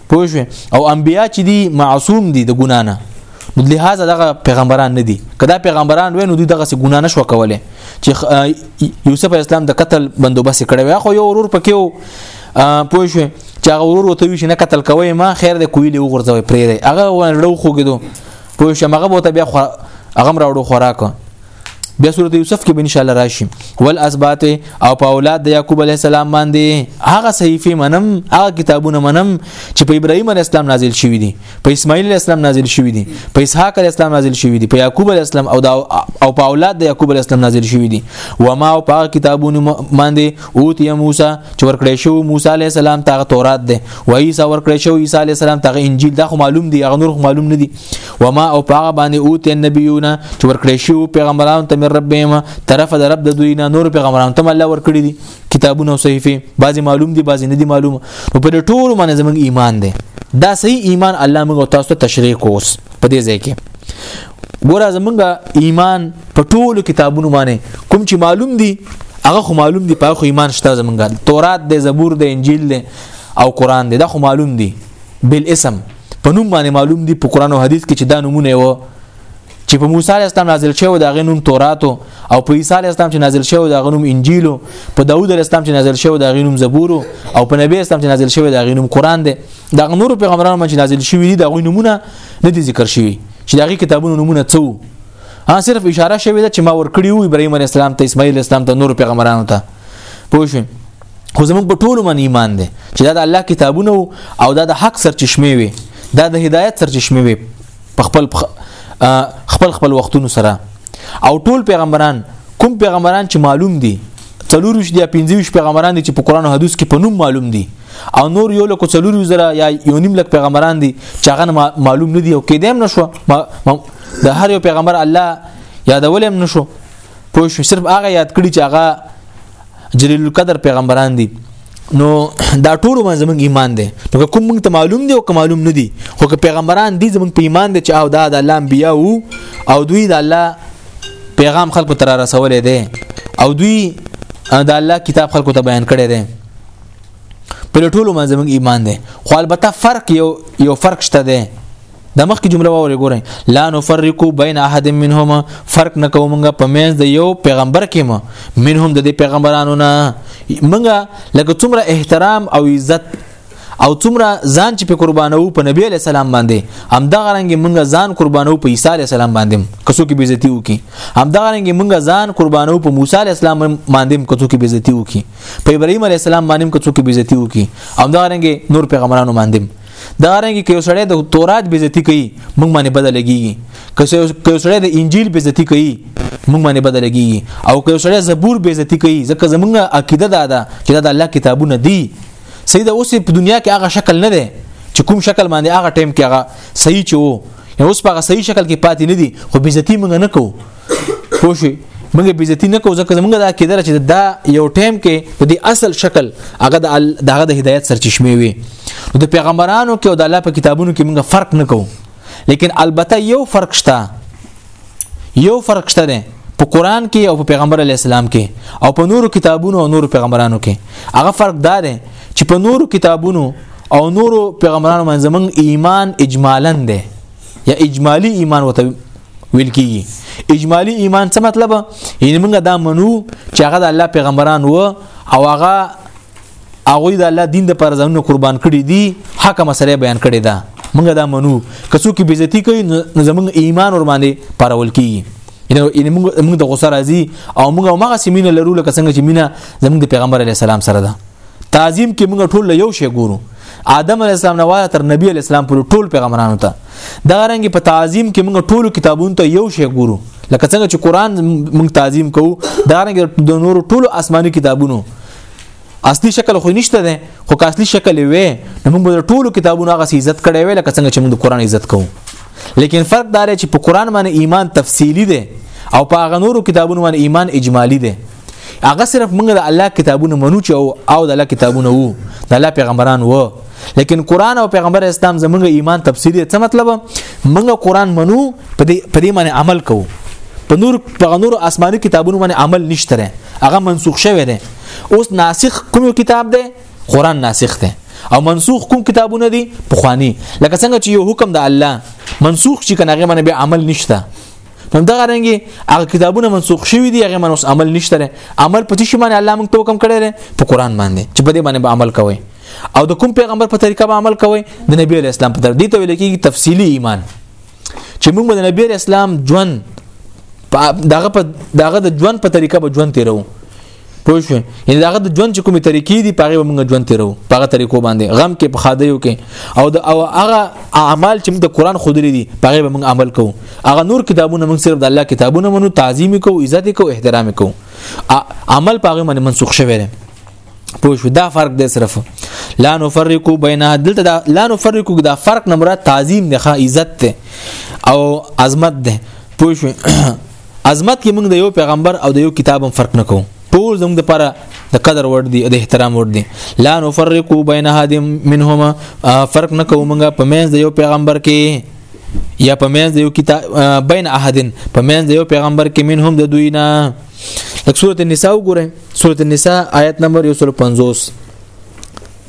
پوه شو او انبیا چې دي معصوم دي د ګنا نه نو لهدا دغه پیغمبران نه دي کدا پیغمبران وینو دوی دغه ګنا نشو کوله چې یوسف اسلام د قتل بندوبست کړی وي خو یو ورور پکې وو پوه شو چې هغه ورور وته وی چې نه قتل کوي ما خیر د کویلې وګرځوي پرې دی هغه ورو خوګیدو پوه شو هغه بوته بیا هغه راوړو خوراک بیا سورته یوسف کې به ان شاء الله راشي ول اسبات او په اولاد د یعقوب علی السلام باندې هغه صحیفه منم هغه کتابونه منم چې په ابراهیم علی السلام نازل شوی دي په اسماعیل علی السلام نازل شوی دي په اسحاق علی السلام نازل شوی دي په یعقوب علی السلام او او په اولاد د یعقوب علی السلام نازل شوی دي و ما او په کتابونه باندې اوت یا موسی چې ورکړې شو موسی علی السلام ته تورات ده و عیسی ورکړې شو عیسی علی السلام ته انجیل دا خو معلوم دي هغه نور خو معلوم نه دي وما او پاغه باندې او ته نبيونه چې ورکړې شو پیغمبرانو ته مې ربهم طرف د رب د دوی نه نور پیغمبرانو ته الله ورکړي دي کتابونه او صحیفه بعضي معلوم دي بعضي نه دي معلوم نو په ټول باندې زموږ ایمان دی دا صحیح ایمان الله موږ تاسو ته تشریح کوس په دې ځای کې ګوره زمونږ ایمان په ټولو کتابونو باندې کوم چې معلوم دي هغه خو معلوم دي په خو ایمان شته زمونږ تورات دی زبور دی انجیل دی او قران دی دا خو معلوم دي بالاسم په نوم باندې معلوم دي په قران او حديث کې چې دا نمونه و چې په موسی عليه السلام نازل شوی دا غنوم تورات او په عيسى عليه السلام چې نازل شوی دا غنوم انجیل په داوود عليه السلام چې نازل شوی دا غنوم زبور او په نبی اسلام چې نازل شوی دا غنوم قران دی دا نور پیغمبرانو چې نازل شوی دي دا غوي نمونه نه دي ذکر شوی چې دا غي کتابونو نمونه څو ها صرف اشاره شوی ده چې ما ور کړیو ابراهيم عليه السلام ته اسماعیل اسلام ته نور پیغمبرانو ته پوه شئ خو زموږ په ټولو باندې ایمان دی چې دا د الله کتابونه او دا د حق سرچشمه وي دا د هدایت سرچشمه وي په خپل خپل خپل وختونو سره او ټول پیغمبران کوم پیغمبران چې معلوم دي څلوروش دي پنځوش پیغمبران دي چې په قران او حدیث کې په نوم معلوم دي او نور یو لکه څلورو زره یا یو نیم لک پیغمبران دي چې هغه معلوم نه دي او کېدم نشو د هر یو پیغمبر الله یادول هم نشو پوه شو صرف هغه یاد کړی چې هغه جلیل القدر پیغمبران دي نو دا ټول ما زمونږ ایمان دی نو کوم مونږ ته معلوم دی او که معلوم نه دی خو که پیغمبران دي زمونږ په ایمان دی چې او دا د الله انبیا وو او دوی د الله پیغام خلکو ته رسولې دی او دوی د الله کتاب خلکو ته بیان کړی دی په ټولو ما زمونږ ایمان دی خو البته فرق یو یو فرق شته دی د مخکې جمله وره ګورئ لا نفرقو بین احد منهما فرق نکو مونږه په مینځ د یو پیغمبر کې مو منهم د دې پیغمبرانو نه مونږه لکه څومره احترام او عزت او څومره ځان چې په قربانو په نبی علی سلام باندې هم دا غرنګ مونږه ځان قربانو په عیسی علی سلام باندې کسو کې بیزتی وکي هم دا غرنګ مونږه ځان قربانو په موسی علی سلام باندې کسو کې بیزتی وکي په ابراهیم علی سلام باندې کسو کې بیزتی وکي هم دا غرنګ نور پیغمبرانو باندې دا رنګ کې یو سړی د تورات به عزت کوي موږ باندې بدل لګيږي که یو سړی د انجیل به عزت کوي موږ باندې بدل لګيږي او که یو سړی زبور به عزت کوي ځکه زمونږ عقیده دا ده چې دا د الله کتابونه دي سید اوس په دنیا کې هغه شکل نه دی چې کوم شکل باندې هغه ټیم کې هغه صحیح چې وو اوس په صحیح شکل کې پاتې نه دي خو به عزت موږ نه کوو پوه شئ موږ به عزت نه کوو ځکه موږ دا کېدل چې دا یو ټیم کې د دې اصل شکل هغه د هغه د هدایت سرچشمه وي د پیغمبرانو کې او د الله په کتابونو کې موږ فرق نه کوو لیکن البته یو فرق شته یو فرق شته دی په قران کې او په پیغمبر علی السلام کې او په نورو کتابونو او نورو پیغمبرانو کې هغه فرق دا دی چې په نورو کتابونو او نورو پیغمبرانو باندې زمونږ ایمان اجمالاً دی یا اجمالی ایمان وته ویل کیږي اجمالی ایمان څه مطلب یعنی موږ دا منو چې هغه د الله پیغمبران و او هغه هغه د الله دین د پر ځانونو قربان کړي دي حق مسله بیان کړي ده موږ دا منو که څوک بیزتی کوي نو زموږ ایمان ور باندې پرول کیږي یعنی موږ د غوسه راځي او موږ هغه سیمینه لرو لکه څنګه چې مینه زموږ د پیغمبر علی السلام سره ده تعظیم کې موږ ټول یو شی ګورو آدم علی السلام نواله تر نبی علی السلام پر ټول پیغمبرانو ته دا رنګ په تعظیم کې موږ ټول کتابونو ته یو شی ګورو لکه څنګه چې قران موږ تعظیم کوو دا رنګ د نور ټول آسماني کتابونو اصلي شکل خو نشته ده خو که اصلي شکل وي نو موږ د ټولو کتابونو هغه عزت کړی وي لکه څنګه چې موږ د قران عزت کوو لیکن فرق دا چې په قران باندې ایمان تفصیلی ده او په هغه نورو کتابونو باندې ایمان اجمالی ده هغه صرف موږ د الله کتابونه منو چې او د الله کتابونه وو د الله پیغمبران وو لیکن قران او پیغمبر اسلام زموږ ایمان تفسیر دی څه مطلب موږ قران منو په دې په دې باندې عمل کوو په نور په نور آسماني کتابونو باندې عمل نشته هغه منسوخ شوی دی اوس ناسخ کوم کتاب دی قران ناسخ دی او منسوخ کوم کتابونه دي پخوانی لکه څنګه چې یو حکم د الله منسوخ شي کنه هغه باندې به عمل نشته نو دا غرنګي هغه کتابونه منسوخ شوي دي هغه منوس عمل نشته لري عمل په تشي باندې الله موږ ته حکم کړی دی په قران باندې چې په دې باندې به عمل کوي او د کوم پیغمبر په طریقه به عمل کوي د نبی اسلام په طریقه دي ته ویل کېږي تفصيلي ایمان چې موږ د نبی اسلام ژوند دغه په دغه د ژوند په طریقه به ژوند تیرو پوه شو یعنی داغه د ژوند چې کومې طریقې دي پاره موږ ژوند تیرو پاره طریقو باندې غم کې په خادیو کې او د او هغه اعمال چې موږ د قران خودري دي پاره به موږ عمل کوو هغه نور کتابونه موږ صرف د الله کتابونه منو تعظیم کوو عزت کوو احترام کوو عمل پاره باندې منسوخ شوی دی پوه شو دا فرق دی صرف لا نفرقو بینه دلته دا لا نفرقو دا فرق نه مراد تعظیم دی ښه عزت دی او عظمت دی پوه شو عظمت کې موږ د یو پیغمبر او د یو کتاب هم فرق نکوو ټول زموږ د لپاره د قدر وړ دي د احترام وړ دي لا نفرقو بین احد منهما فرق نه کوو موږ په مینځ د یو پیغمبر کې یا په مینځ د یو کتاب بین احد په مینځ د یو پیغمبر کې منهم د دوی نه لکه سورته النساء وګورئ سورته النساء آیت نمبر 150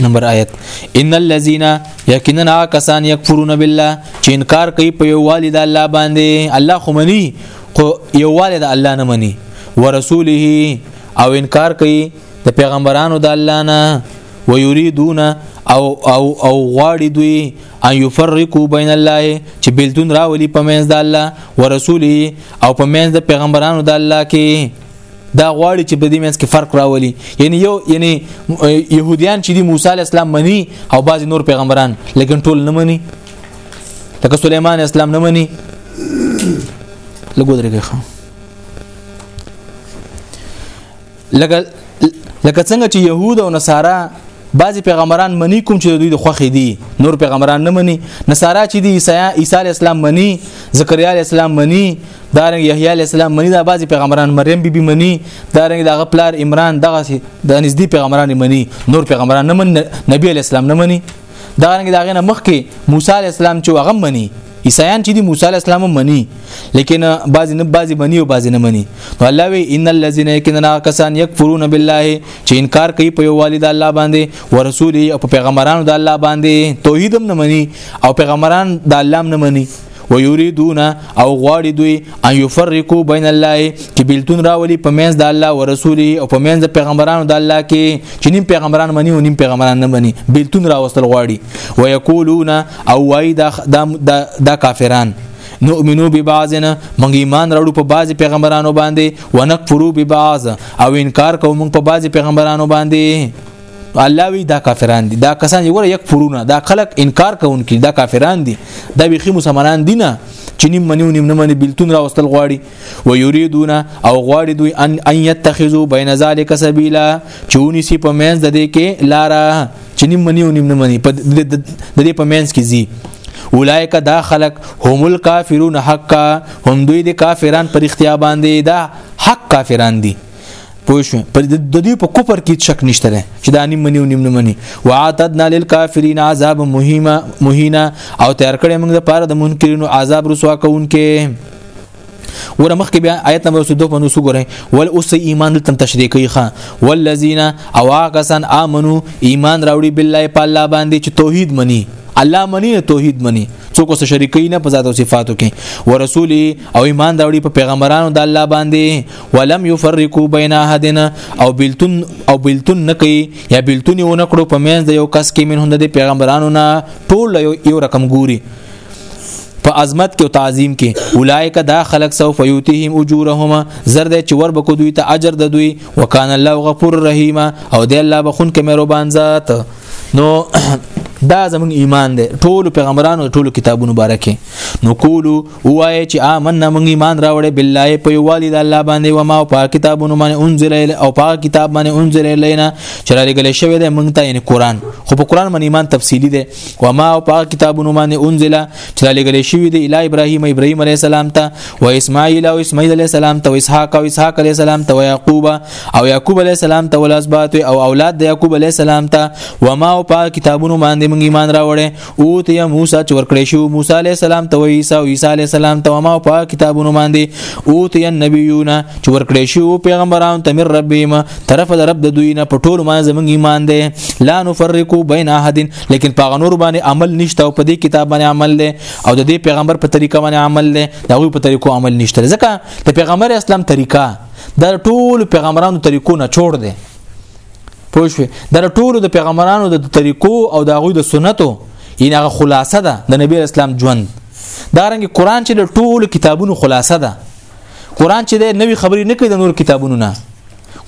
نمبر آیت ان الذين یقینا کسان یکفرون بالله چې انکار کوي په یو والد الله باندې الله خو مني خو یو والد الله نه مني ورسوله او انکار کوي د پیغمبرانو د الله نه ويريدون او او او غواړي دوی ان يفرقوا بين الله چې بلتون راولي په منځ د الله ورسوله او په منځ د پیغمبرانو د الله کې دا غواړي چې په دې منځ کې فرق راولي یعنی یو یعنی يهوديان چې دی موسی عليه السلام مني او بعض نور پیغمبران لیکن ټول نه مني لکه سليمان اسلام نه مني لګو درګه خو لکه لکه څنګه چې يهود او نصارا بعضی پیغمبران منی کوم چې دوی د خوخې دي نور پیغمبران نه منی نصارا چې دي عیسی عیسی اسلام منی زکریا اسلام منی دارنګ یحیی علی السلام منی دا بعضی پیغمبران مریم بیبي بی منی دارنګ دغه پلار عمران دغه د نږدې پیغمبران منی نور پیغمبران نه منی نبی علی السلام نه منی دارنګ دغه نه مخکې موسی علی السلام چې هغه منی عیسایان چې دی موسی علی السلام منی لیکن بعضی نه بعضی منی او بعضی نه منی نو الله وی ان الذين يكننا کسان یکفرون بالله چې انکار کوي په یو والد الله باندې او رسول او پیغمبرانو د الله باندې توحیدم نه منی او پیغمبران د الله نه منی ويريدون او غواړي دوی ان يفرقوا بين الله چې بلتون راولي په منځ د الله او رسوله او په منځ د پیغمبرانو د الله کې چې نیم پیغمبران مني او نیم پیغمبران نه مني بلتون راوستل غواړي ويقولون او وايي دا دا, دا کافران نؤمنو ببعضنا موږ ایمان راړو په بعضی پیغمبرانو باندې ونکفرو ببعض او انکار کوو موږ په بعضی پیغمبرانو باندې الله وی دا کافران دي دا کسان یو یک پرونه دا خلق انکار کوونکي دا کافران دي دا بيخي مسلمانان دي نه چې نیم منیو نیم نه منی بلتون راوستل غواړي و یریدون او غواړي دوی ان ان یتخذو بین ذلک سبیلا چونی سی په مینز د دې کې لارا چې نیم منیو نیم نه منی د دې په مینز کې زی اولایک دا خلق هم الکافرون حقا هم دوی د کافران پر اختیا باندې دا حق کافران دي پوه شو پر د دوی په کوپر کې شک نشته لري چې دا نیم منی او نیم نه منی وعتدنا للکافرین عذاب مهیما مهینا او تیار کړی موږ د پاره د منکرینو عذاب رسوا کوونکې ور مخ کې بیا آیت نمبر 2 په نو سګورې ول اوس ایمان تم تشریح کوي خان والذین اواقسن امنو ایمان راوړي بالله په الله باندې چې توحید مني الله منی توحید منی څوک سره شریکي نه په ذات او صفاتو کې ورسولي او ایمان داوړي په پیغمبرانو د الله باندې ولم يفرقوا بين احدنا او بلتون او بلتون نکي یا بلتون یو نکړو په مینځ د یو کس کې من هند د پیغمبرانو نه ټول یو رقم ګوري په عظمت کې او تعظیم کې اولایک دا خلق سو فیوتهم اجورهما زرد چې ور بکو دوی ته اجر د دوی وکان الله غفور رحیم او دی الله بخون کې مهربان ذات نو دا زمون ایمان دی ټول پیغمبرانو ټول کتابونو مبارکه نو قولو وای چې آمنا موږ ایمان راوړې بالله په یوالي د الله باندې و ما او په کتابونو باندې انزل او په کتاب باندې انزل لینا چې را لګل شوی دی موږ ته یعنی قران خو په قران باندې ایمان تفصیلی دی و ما او په کتابونو باندې انزل چې را لګل شوی دی اله ابراهیم ابراهیم علی السلام ته و اسماعیل او اسماعیل علی السلام ته و اسحاق او اسحاق علی السلام ته و یعقوب او یعقوب علی السلام ته ولاسبات او اولاد د یعقوب علی السلام ته و ما او په کتابونو باندې موږ ایمان راوړې او ته موسی چې ورکړې شو موسی عليه السلام ته عيسى او عيسى عليه السلام ته ما په کتابونو باندې او ته نبيونه چې ورکړې شو پیغمبرانو ته مر ربهم طرف د رب د دوی نه په ټول ما زمونږ ایمان دی لا نفرقو بین احد لیکن په غنور باندې عمل نشته او په دې کتاب باندې عمل دی او د دې پیغمبر په طریقه باندې عمل دی دا غوي په طریقو عمل نشته ځکه د پیغمبر اسلام طریقه د ټول پیغمبرانو طریقو نه چور دی پوه شو دا ټولو د پیغمبرانو د طریقو او د هغوی د سنتو یعنی هغه خلاصه ده د نبی اسلام ژوند دا رنګ قران چې د ټولو کتابونو خلاصه ده قران چې د نوې خبرې نه کوي د نور کتابونو نه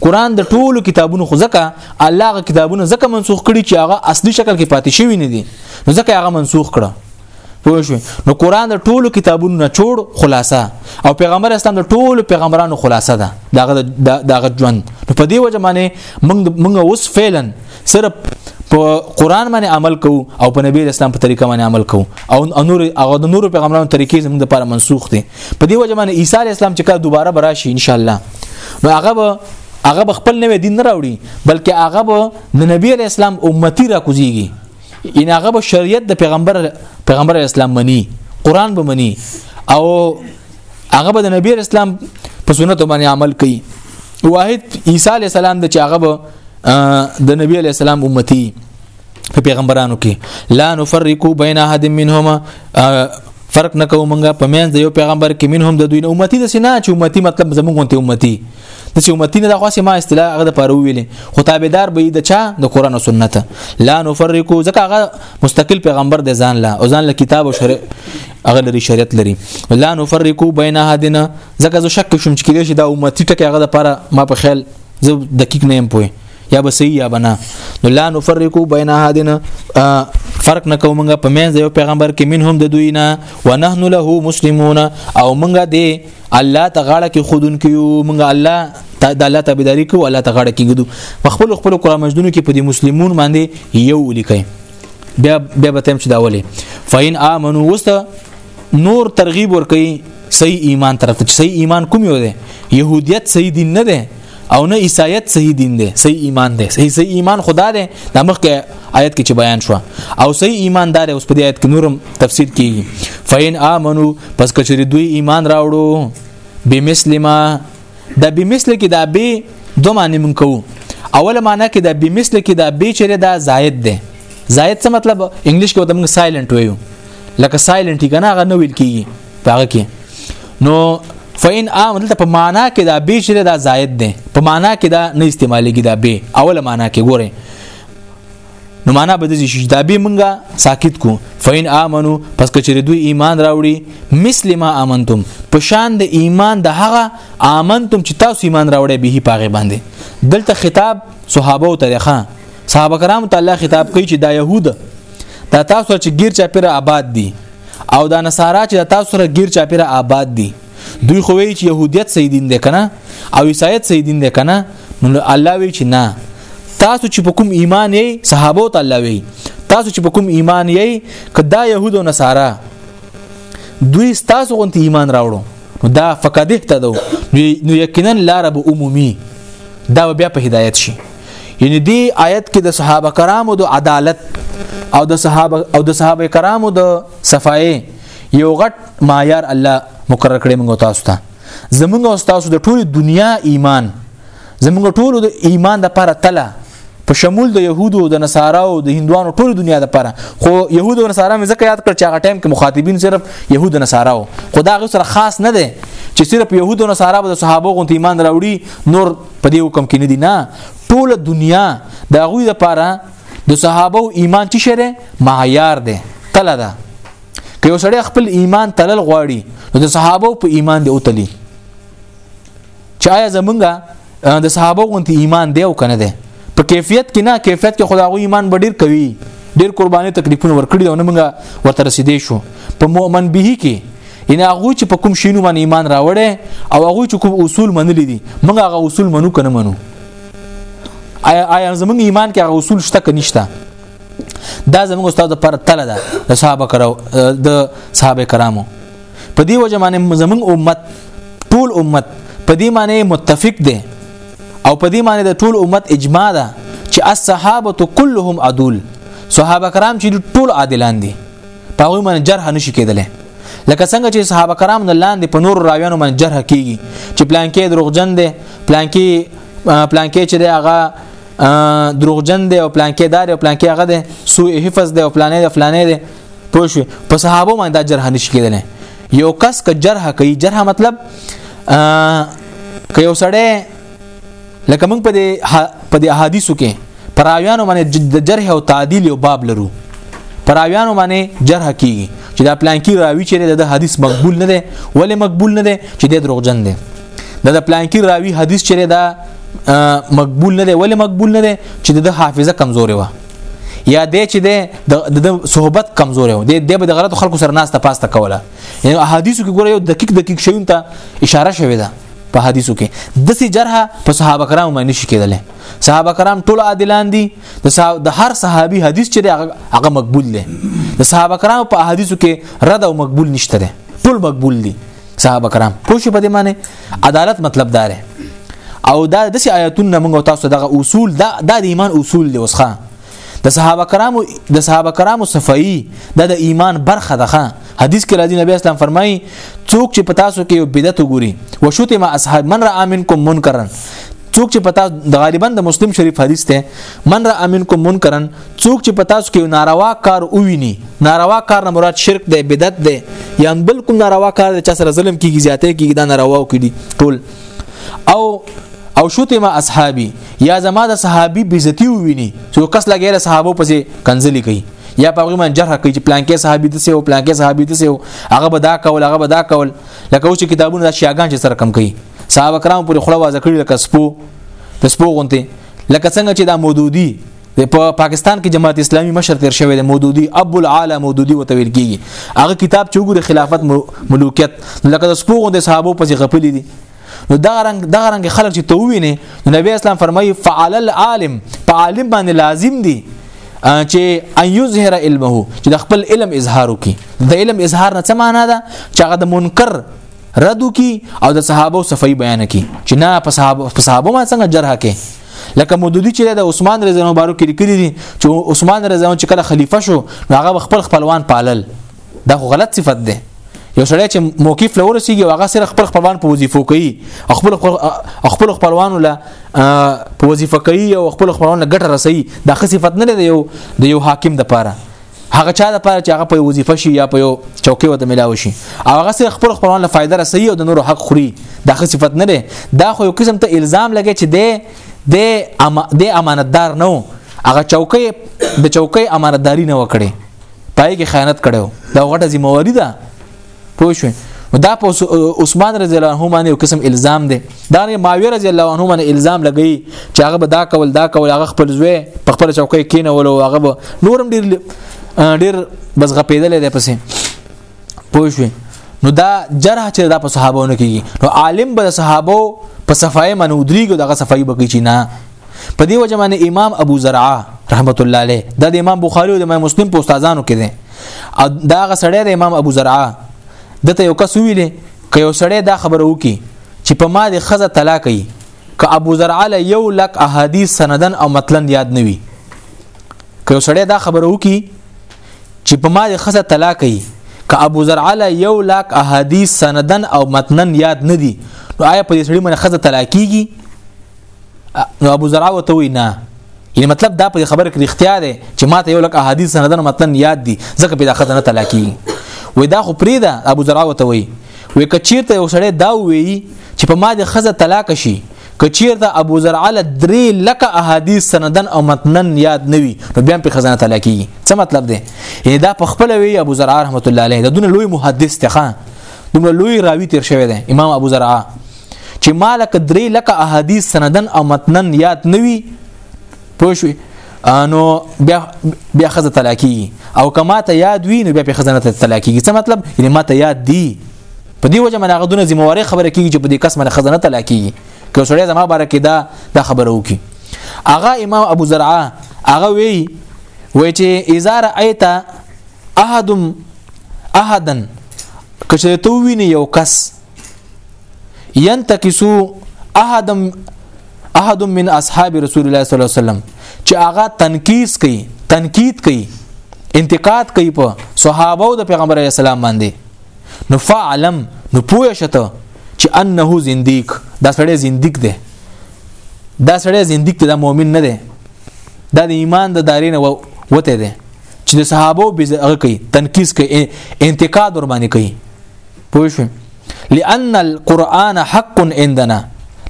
قران د ټولو کتابونو خو ځکه الله غ کتابونه ځکه منسوخ کړي چې هغه اصلي شکل کې پاتې شوی نه دي نو ځکه هغه منسوخ کړه پوه شو نو قران د ټولو کتابونو نه چوړ خلاصه او پیغمبر اسلام د ټولو پیغمبرانو خلاصه ده داغه داغه ژوند نو په دې وجه باندې موږ موږ اوس فعلا صرف په قران باندې عمل کوو او په نبی اسلام په طریقه باندې عمل کوو او نور هغه د نور پیغمبرانو طریقې زموږ لپاره منسوخ دي په دې وجه باندې عیسی اسلام چې کله دوباره براشي ان شاء الله نو هغه به هغه خپل نوې دین نه راوړي بلکې هغه به د نبی اسلام امتی را کوزيږي ان هغه به شریعت د پیغمبر پیغمبر اسلام مني قران به مني او هغه به د نبی اسلام په سنت باندې عمل کوي واحد عیسی علی السلام د چاغه به د نبی علی السلام امتی په پیغمبرانو کې لا نفرق بین احد منهما فرق نکوم منګه په مینځ یو پیغمبر کې منهم د دوی امتی د سینا چې امتی مطلب زموږ امتی د چې امتی نه د خاصه ما اصطلاح هغه د پاره ویلې خو تابعدار به د چا د قران او سنت لا نفرقو ځکه هغه مستقل پیغمبر د ځان لا او ځان له کتاب او شریعت هغه لري شریعت لري لا نفرقو بین احدنا ځکه زه شک شوم چې کله شي دا امتی ټکه هغه د پاره ما په خیال زه دقیق نه يم پوي یا به صحیح یا بنا نو لا نفرقو بین احدنا فرق نه کوو موږ په منځ یو پیغمبر کې منهم د دوی نه ونحن له مسلمون او موږ دې الله ته غاړه کې خودون کې یو موږ الله ته د الله تابعداري کو الله ته غاړه کې ګدو په خپل خپل قرآن مجدونو کې په دې مسلمون باندې یو ولیکي بیا بیا به تم چې دا ولې فین امنو وسته نور ترغیب ور کوي صحیح ایمان طرف ته صحیح ایمان کوم یو دی يهودیت صحیح دین نه دی او نه عیسایت صحیح دین دی صحیح ایمان دی صحیح صحیح ایمان خدا دی د مخکې آیت کې چې بیان شو او صحیح ایمان دار اوس په دې آیت کې نورم تفسیر کیږي فین امنو پس کچری دوی ایمان راوړو بمسلمه د بمثل کې دا به دوه معنی مونږ کوو اوله معنی کې دا بمثل کې دا به چیرې دا زائد دی زائد څه مطلب انګلیش کې وته مونږ سایلنت وایو لکه سایلنت کنه هغه نه ویل کیږي داغه کې نو فین عام دلته په معنا کې دا به چې دا زائد دی په معنا کې دا نه استعمالېږي دا به اوله معنا کې ګوره نو معنا به دې شي دا به مونږه ساکت کو فین امنو پس کچې دوی ایمان راوړي مثل ما امنتم په شان د ایمان د هغه امنتم چې تاسو ایمان راوړې به پاغه باندې دلته خطاب صحابه او تاریخان صحابه کرام ته الله خطاب کوي چې دا يهود دا تاسو چې غیر چاپیره آباد دي او دا نصارا چې تاسو سره غیر چاپیره آباد دي دوی خو وی چې يهودیت صحیح دین دی کنه او عیسایت صحیح دین دی کنه نو الله وی چې نه تاسو چې په کوم ایمان یې صحابه ته الله وی تاسو چې په کوم ایمان یې کدا يهود او نصارا دوی تاسو غونته ایمان راوړو نو دا فقدهته دو نو یقینا لار به عمومي دا بیا په هدایت شي یعنی دی آیت کې د صحابه کرامو د عدالت او د صحابه او د صحابه کرامو د صفای یو غټ معیار الله مقرر کړی موږ تاسو ته زمونږ او تاسو د ټول دنیا ایمان زمونږ ټول د ایمان د لپاره تله په شمول د يهودو د نصاراو د هندوانو ټول دنیا د لپاره خو يهودو او نصارا مې ځکه یاد کړ چې هغه ټایم کې مخاطبین صرف يهود او نصاراو خو دا غو سره خاص نه دی چې صرف يهودو او نصارا به د صحابه غو ایمان راوړي نور په دې حکم کې نه دي نه ټول دنیا د هغه لپاره د صحابه او ایمان چې شری معیار دی تل ده که یو سړی خپل ایمان تلل غواړي نو د صحابه په ایمان دی او تلی چې آیا زمونږه د صحابه غونتی ایمان دی او کنه دی په کیفیت کې نه کیفیت کې خدای غو ایمان به ډیر کوي ډیر قرباني تکلیفونه ورکړي دا موږ ورته رسیدې شو په مؤمن به کې ان هغه چې په کوم شینو باندې ایمان راوړي او هغه چې کوم اصول منلي دي موږ هغه اصول منو کنه منو آیا آیا زمونږ ایمان کې هغه اصول شته که نشته دا زمونږ استاد پر تله ده د صحابه کرو د صحابه کرامو په دې وجه باندې زمون امت ټول امت په دې معنی متفق دی او په دې معنی د ټول امت اجماع ده چې الصحابه كلهم عدول صحابه کرام چې ټول عادلان دي په هغه باندې جرح نشي کېدلی لکه څنګه چې صحابه کرام نه لاندې په نور راویانو باندې جرح کیږي چې پلان کې دروغجن دي پلان کې پلان کې چې هغه دروغجن دی او پلان کې دار او پلان کې هغه دی سوء حفظ دی او پلانې دی پلانې دی پوه شو په صحابه باندې دا جرح نشي کېدل یو کس که جرح کوي جرح مطلب که یو سړی لکه موږ په دې په دې احادیثو کې پراویانو باندې د جرح او تعدیل یو باب لرو پراویانو باندې جرح کیږي چې دا پلان کې راوي چې د حدیث مقبول نه دی ولې مقبول نه دی چې د دروغجن دی د پلان کې راوي حدیث چې دا مقبول نه دی ولې مقبول نه دی چې د حافظه کمزورې و یا دې چې د د صحبت کمزوري و دې د غلط خلکو سره ناس ته پاسته کوله یعنی احادیثو کې ګوره یو دقیق دقیق شیون ته اشاره شوې ده په حدیثو کې د سي جرحه په صحابه کرام باندې شي کېدل صحابه کرام ټول عادلان دي د هر صحابي حدیث چې هغه مقبول دي د صحابه کرام په حدیثو کې رد او مقبول نشته ټول مقبول دي صحابه کرام پوه شو په دې معنی عدالت مطلب دار او دا د سي آیاتونه موږ تاسو دغه اصول دا د ایمان اصول دی وسخه د صحابه کرامو د صحابه کرامو صفائی د د ایمان برخه ده حدیث کې راځي نبی اسلام فرمایي څوک چې پتا سو کې بدعت وګوري وشوت ما اصحاب من را امنکم منکرن څوک چې پتا د غالبا د مسلم شریف حدیث ته من را امنکم منکرن څوک چې پتا سو کې ناروا کار اوویني ناروا کار نه مراد شرک دی بدعت دی یا بل کوم ناروا کار دی چې سره ظلم کیږي زیاته کیږي دا ناروا کړي ټول او او شتم اصحابي یا زما د صحابي بیزتی وویني چې کس لګیره صحابه پسې کنځلې کوي یا په غوړي من جرح کوي چې پلانکې صحابي د سیو پلانکې صحابي د سیو هغه به دا کول هغه به دا کول لکه اوس کتابونه د شیاغان چې سره کم کوي صحابه کرام پر خړه وازه کړی لکه سپو د سپو غونته لکه څنګه چې دا مودودی د په پاکستان کې جماعت اسلامي مشر تیر شوی دی مودودی ابو العالی مودودی وته ویل کیږي هغه کتاب چې وګوره خلافت ملوکیت لکه د سپو غونډه صحابه په ځغه پلی دي نو دا رنگ دا رنگ خلک چې تووینه نو نبی اسلام فرمایي فعل العالم په عالم باندې لازم دي چې ان یظهر علمه چې د خپل علم اظهار وکي د علم اظهار نه څه معنا ده چې هغه د منکر رد کی او د صحابه صفای بیان کی چې نه په صحابه په صحابه ما څنګه جرح کې لکه مودودی چې د عثمان رضی الله عنه کې لیکلي دي چې عثمان رضی الله چې کله خلیفہ شو هغه خپل خپلوان پالل دا خو غلط صفت ده یو سړی چې موقف لور سیږي هغه سره خپل خپلوان په وظیفو کوي خپل خپل خپلوان له په وظیفه کوي او خپل خپلوان له ګټه رسي دا خصيفت نه دی یو د یو حاکم د پاره هغه چا د پاره چې هغه په وظیفه شي یا په یو چوکي وته ملاوي شي او هغه سره خپل خپلوان له فائدہ رسي او د نورو حق خوري دا خو صفت نه ده دا خو یو قسم ته الزام لګي چې د د امانتدار نه هغه چوکي د چوکي امانتداري نه وکړي پای کې خیانت کړو دا غټه ذمہ واري ده پوه شو نو دا په عثمان رضی الله عنه باندې یو قسم الزام دی دا نه معاویه رضی الله عنه باندې الزام لګی چې هغه به دا کول دا کول هغه خپل زوی په خپل چوکۍ کینول او هغه به نورم ډیر ډیر بس غپیدل دی پسې پوه شو نو دا جرح چې دا په صحابهونو کېږي نو عالم به صحابه په صفای منودري کو دغه صفای بکی چې نه په دی وجه باندې امام ابو زرعه رحمت الله علیه دا د امام بخاری او د امام مسلم په استادانو کې دي او دا غ سړی د امام ابو زرعه دته یو کس ویلې که یو سړی دا خبره وکي چې په ما د خزه طلاق یې که ابو زرعه له یو لک احادیث سندن او متلن یاد نوي که یو سړی دا خبره وکي چې په ما د خزه طلاق یې که ابو زرعه له یو لک احادیث سندن او متنن یاد ندي نو آیا په دې سړي باندې خزه طلاق کیږي نو ابو زرع وته وی نه یعنی مطلب دا په خبره کې اختیار دی چې ماته یو لک احادیث سندنه متن یاد دي ځکه په داخه نه تلاکی وې دا خو پری دا ابو زرع وته وی وې کچیرته یو سړی دا وی چې په ما د خزه طلاق شي کچیرته ابو زرع له درې لک احادیث سندن او متنن یاد نوي نو بیا په خزانه تلاکی څه مطلب دی یعنی دا په خپل وی ابو زرع رحمت الله علیه د دون لوی محدث تخان دومره لوی راوی تیر شوی دی امام ابو زرعه چې مالک درې لکه احادیث سندن او متنن یاد نوي پوه شوي انو بیا بیا خزه طلاقي او کما ته یاد وي نو بیا په خزانه ته طلاقي څه مطلب یعنی ما ته یاد دي په دې وجه منغه دونه ذمہواري خبره کیږي چې په دې قسمه خزانه طلاقي که سړی زما باره کې دا دا خبره وکي اغا امام ابو زرعه اغا وی وی چې اذا رايت احد احدن کچې ته ویني یو کس ينتكسو احد احد من اصحاب رسول الله صلی الله علیه وسلم چې هغه تنقیس کوي تنقید کوي انتقاد کوي په صحابه او د پیغمبر اسلام باندې نو فعلم نو پوه شته چې انه زنديق دا سړی زنديق دی دا سړی زنديق دی دا مؤمن نه دی دا د ایمان د دارین وته دی چې د صحابه به کوي تنقیس کوي انتقاد ور باندې کوي پوه شو لأن القرآن حق عندنا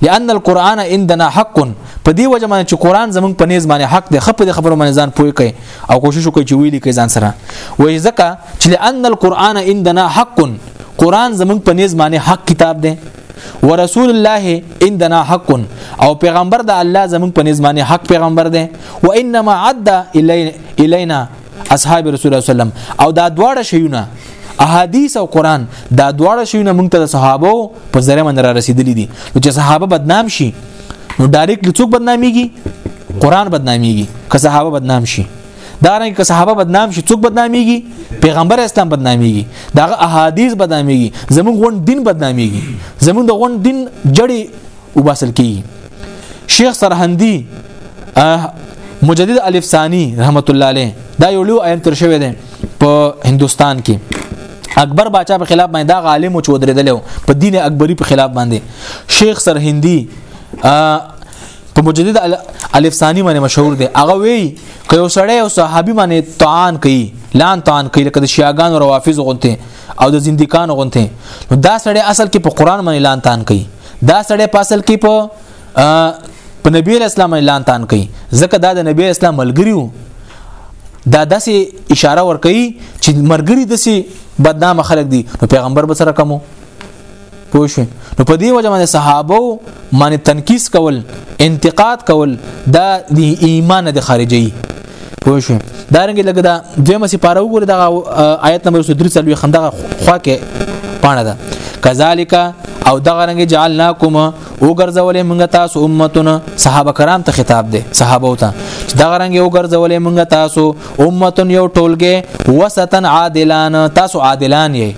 لأن القرآن عندنا حق په دې وجه باندې چې قرآن زمونږ په نيز باندې حق دی خپ د خبرو باندې ځان پوي کوي او کوشش کوي چې ویلي کوي ځان سره وایي ځکه چې لأن القرآن عندنا حق قرآن زمونږ په نيز باندې حق کتاب دی ورسول الله عندنا حق او پیغمبر د الله زمونږ په نيز باندې حق پیغمبر دی وانما عد الینا اصحاب رسول الله وسلم او دا دواړه شیونه احادیث او قران دا دواړه شیونه موږ ته د صحابه په ذریعہ باندې را رسیدلي دي چې صحابه بدنام شي نو ډایرکټ لڅوک بدناميږي قران بدناميږي که صحابه بدنام شي دا رنګ که صحابه بدنام شي څوک بدناميږي پیغمبر اسلام بدناميږي دا احادیث بدناميږي زموږ غون دین بدناميږي زموږ د غون دین جړی وباسل کیږي شیخ سرهندی مجدد الف ثانی رحمت الله علیه دا یو لو عین تر شوی دی په هندستان کې اکبر باچا په خلاف باندې دا عالم او چودرېدل په دین اکبری په خلاف باندې شیخ سرهندی په مجدد الف ثانی باندې مشهور دی هغه وی که یو سړی او صحابي باندې طعن کوي لان طعن کوي لکه د شیعاګان او روافض غونته او د زنديکانو غونته نو دا سړی اصل کې په قران باندې اعلان تان کوي دا سړی په اصل کې په په نبی اسلام اعلان تان کوي ځکه دا د نبی اسلام ملګریو دا داسې اشاره ور کوي چې مرګري داسې بدنامه خلک دي نو پیغمبر به سره کومو پوه شو نو په دې وجه باندې صحابه باندې تنقیس کول انتقاد کول دا د ایمان د خارجي پوه شو دا رنګ لګ دا دیمه سي پاره وګوره دا آیت نمبر 3 خندغه خوا کې پانه ده کذالک او دغه رنګ جعلناکم او ګرځولې موږ تاسو امتون صحابه کرام ته خطاب دی صحابه ته دغه رنګ او ګرځولې موږ تاسو امتون یو ټولګه وسطن عادلان تاسو عادلان یې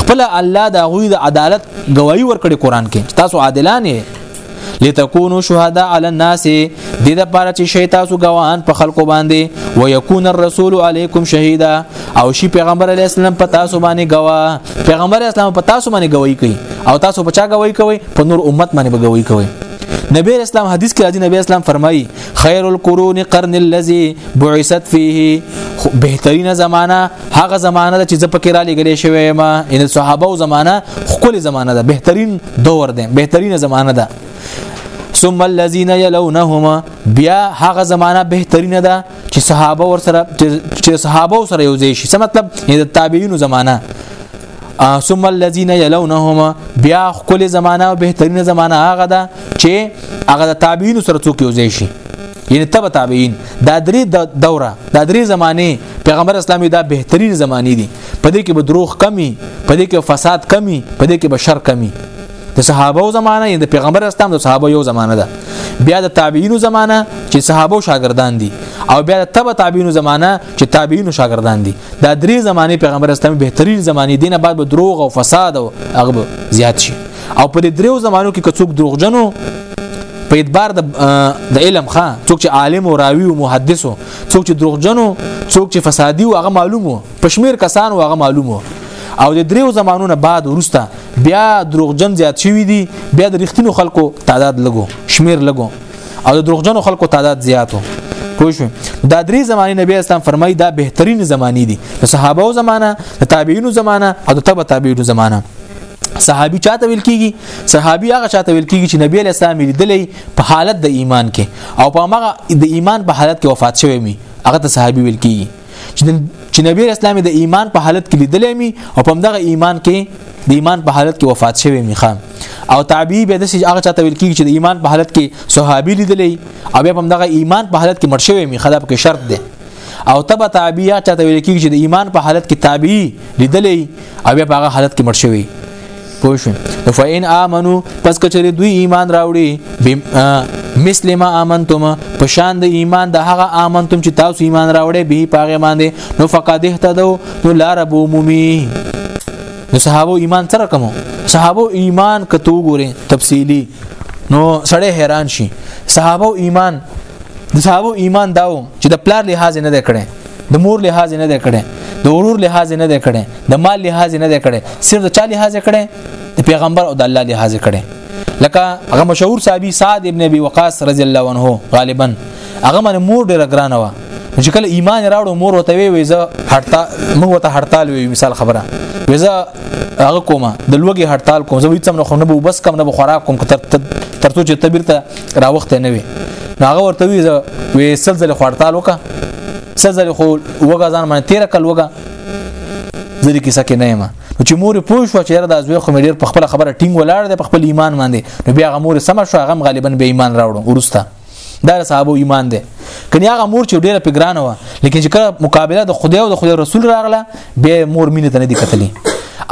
خپل الله د غوی د عدالت گواہی ورکړي قران کې تاسو عادلان یې لتكونوا شهداء على الناس د دې لپاره چې شي تاسو غواهان په خلکو باندې ويكون الرسول عليكم شهيدا او شي پیغمبر علی السلام په تاسو باندې غواه پیغمبر اسلام په تاسو باندې غوي کوي او تاسو په چا غوي کوي په نور امت باندې بغوي کوي نبی اسلام حدیث کې راځي نبی اسلام فرمایي خیر القرون قرن الذي بعثت فيه بهترینه زمانہ هغه زمانہ چې زه پکې را لګلې شوې ما ان صحابه او زمانہ خپل زمانہ ده بهترین دور ده بهترین زمانہ ده ثم الذين يلونهما بیا هغه زمانہ بهترین ده چې صحابه ور سره چې صحابه سره یو ځای شي څه مطلب د تابعین زمانہ ثم الذين يلونهما بیا خپل زمانہ او بهترین زمانہ هغه ده چې هغه د تابعین سره څوک یو ځای شي یعنی تبع تابعین دا درې دوره دا درې زمانه پیغمبر اسلامي دا بهترین زمانه دي په دې کې به دروغ کمی په دې کې فساد کمی په دې کې به شر کمی د صحابه او زمانه یعنی د پیغمبر اسلام د صحابه یو زمانه ده بیا د تابعین زمانه چې صحابه او شاګردان دي او بیا د تبع تابعین زمانه چې تابعین او شاګردان دي دا درې زمانه پیغمبر اسلامي بهترین زمانه دي نه بعد به دروغ او فساد او هغه زیات شي او په دې دریو زمانو کې کڅوک دروغجنو په اعتبار د د علم ښا څوک چې عالم او راوی او محدث او څوک چې دروغجنو څوک چې فسادي او هغه معلومو پښمیر کسان او هغه معلومو او د دریو زمانو نه بعد ورسته بیا دروغجن زیات شوی دي بیا د رښتینو خلکو تعداد لګو شمیر لګو او د دروغجنو خلکو تعداد زیاتو پوه شو دا درې زمانه نبی اسلام فرمایي دا بهترین زمانه دي د صحابه زمانه د تابعینو زمانه او د تبع تابعینو زمانه صحابي چاته ویل کیږي صحابي هغه چاته ویل کیږي چې نبی له اسلام لیدلې په حالت د ایمان کې او په هغه د ایمان په حالت کې وفات شوی می هغه ته صحابي ویل کیږي چې نبی اسلام د ایمان په حالت کې لیدلې می او په دغه ایمان کې د ایمان په حالت کې وفات شوی می خام او تابعی به د هغه چاته ویل کیږي چې د ایمان په حالت کې صحابي لیدلې او په دغه ایمان په حالت کې مړ شوی می خلاف کې شرط ده او تبع تابعیا چاته ویل کیږي چې د ایمان په حالت کې تابعی لیدلې او بیا په هغه حالت کې مړ شوی پوه شو نو فین امنو پس کچری دوی ایمان راوړي مثل ما امنتم په شان د ایمان د هغه امنتم چې تاسو ایمان راوړي به پاغه باندې نو فقد اهتدوا نو لار بو مومي نو صحابه ایمان سره کوم صحابه ایمان کتو ګوري تفصیلی نو سړی حیران شي صحابه ایمان د صحابه ایمان داو چې د پلار لحاظ نه کړي د مور لحاظ نه کړي د ورور لحاظ نه کړي د مال لحاظ نه کړي صرف د چا لحاظ کړي د پیغمبر او د الله لحاظ کړي لکه هغه مشهور صحابي سعد ابن ابي وقاص رضی الله عنه غالبا هغه من مور ډیر ګران و چې کله ایمان راوړو مور وته وی ویزه هړتا موږ وته هړتال وی مثال خبره ویزه هغه کومه د لوګي هړتال کوم زه هیڅ نه خو نه بس کم نه خوراک کوم تر تر څو چې تبرته راوخته نه وي نو هغه ورته وی زه وی سلزله خړتال وکا سلزله خو وګا ځان باندې تیر کل وګا زری کیسه کې نه ما نو چې مور پوه شو چې دا زوی خو ډیر په خپل خبره ټینګ ولاړ دی په خپل ایمان باندې نو بیا غمور سم شو هغه غالبا به ایمان راوړو ورسته دا صحابه ایمان دی کني هغه مور چې ډیره په ګرانه و لیکن چې کله مقابله د خدای او د خدای رسول راغله به مور مینه ته نه دی کتلی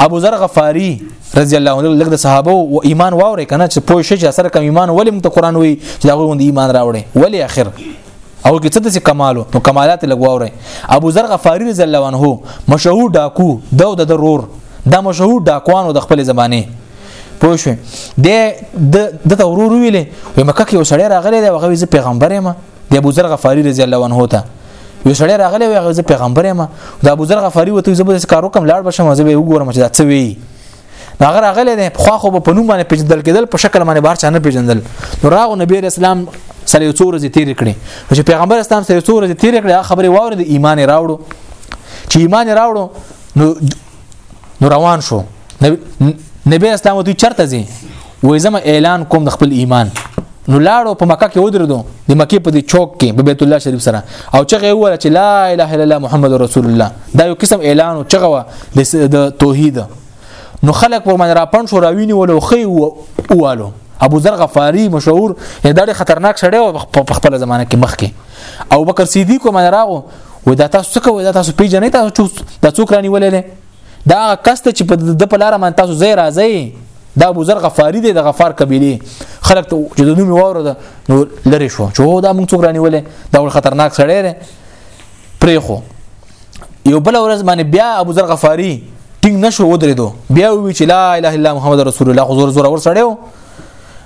ابو ذر غفاری رضی الله عنه لګ د صحابه او ایمان واورې کنه چې پوه شي چې سره کم ایمان ولې موږ ته قران وی چې دا غوند ایمان راوړي ولې اخر او کې څه د کمالو نو کمالات لګ واورې ابو ذر غفاری رضی الله عنه مشهور ډاکو دو د ضرور دا مشهور ډاکوانو د خپل زمانه پوه شو د د ورور ویلې مکه کې وسړی راغلی دی هغه پیغمبر ما د ابو ذر غفاری رضی الله عنه ته یو سړی راغلی وي هغه پیغمبر یم د ابو ذر غفاری وته زه به کار وکم لاړ بشم زه به وګورم چې دا څه وی هغه راغلی دی خو خو په نوم باندې پیژندل کېدل په شکل باندې بهر چانه پیژندل نو راغو نبی اسلام سره یو څور ورځې تیر کړي چې پیغمبر اسلام سره یو څور ورځې تیر کړي خبره واورې د ایمان راوړو چې ایمان راوړو نو نو روان شو نبی اسلام دوی چرته زی وې زما اعلان کوم د خپل ایمان نو لاړو په مکه کې ودرېدو د مکه په دې چوک کې په بیت الله شریف سره او چغه وویل چې لا اله الا الله محمد رسول الله دا یو قسم اعلان او چغه د توحید نو خلک پر من را پن شو راویني ولو خي اوالو ابو ذر غفاری مشهور دا ډېر خطرناک سړی و په خپل زمانه کې مخ کې او بکر صدیق من راغو و دا تاسو څه کوئ دا تاسو پیژنې تاسو دا څوک رانی ولې دا هغه کس ته چې په د په لار باندې تاسو زی راځي دا ابو ذر غفاری دی د غفار قبیله خلک ته چې د نوم واره ده نو لری شو چې دا موږ څوک رانیولې دا ول خطرناک سړی دی پرې خو یو بل ورځ باندې بیا ابو ذر غفاری ټینګ نشو ودرېدو بیا وی چې لا اله الا محمد رسول الله حضور زور ور سړیو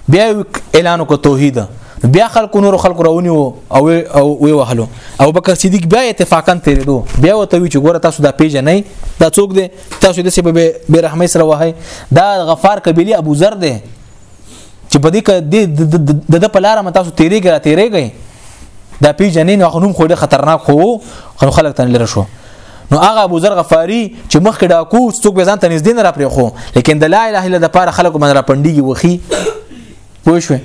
بیا اعلان وکړ توحید بیا خلکو نور خلکو راونی او او وی وهلو او بکر صدیق بیا اتفاقا تیرېدو بیا وته وی چې ګوره تاسو دا پیژنې دا څوک دی تاسو د سبب به رحمې سره وهي دا غفار قبیلی ابو ذر دی چې په دې کې د د پلار متا تاسو تیرېږي را تیرېږي دا پیژنې نو خنوم خو ډېر خطرناک خو خلک تن لره شو نو هغه ابو ذر غفاری چې مخکې ډاکو څوک به ځان ته نږدې نه را پرې خو لیکن د لا اله الا د پاره خلکو باندې را پندېږي وخی پوه شو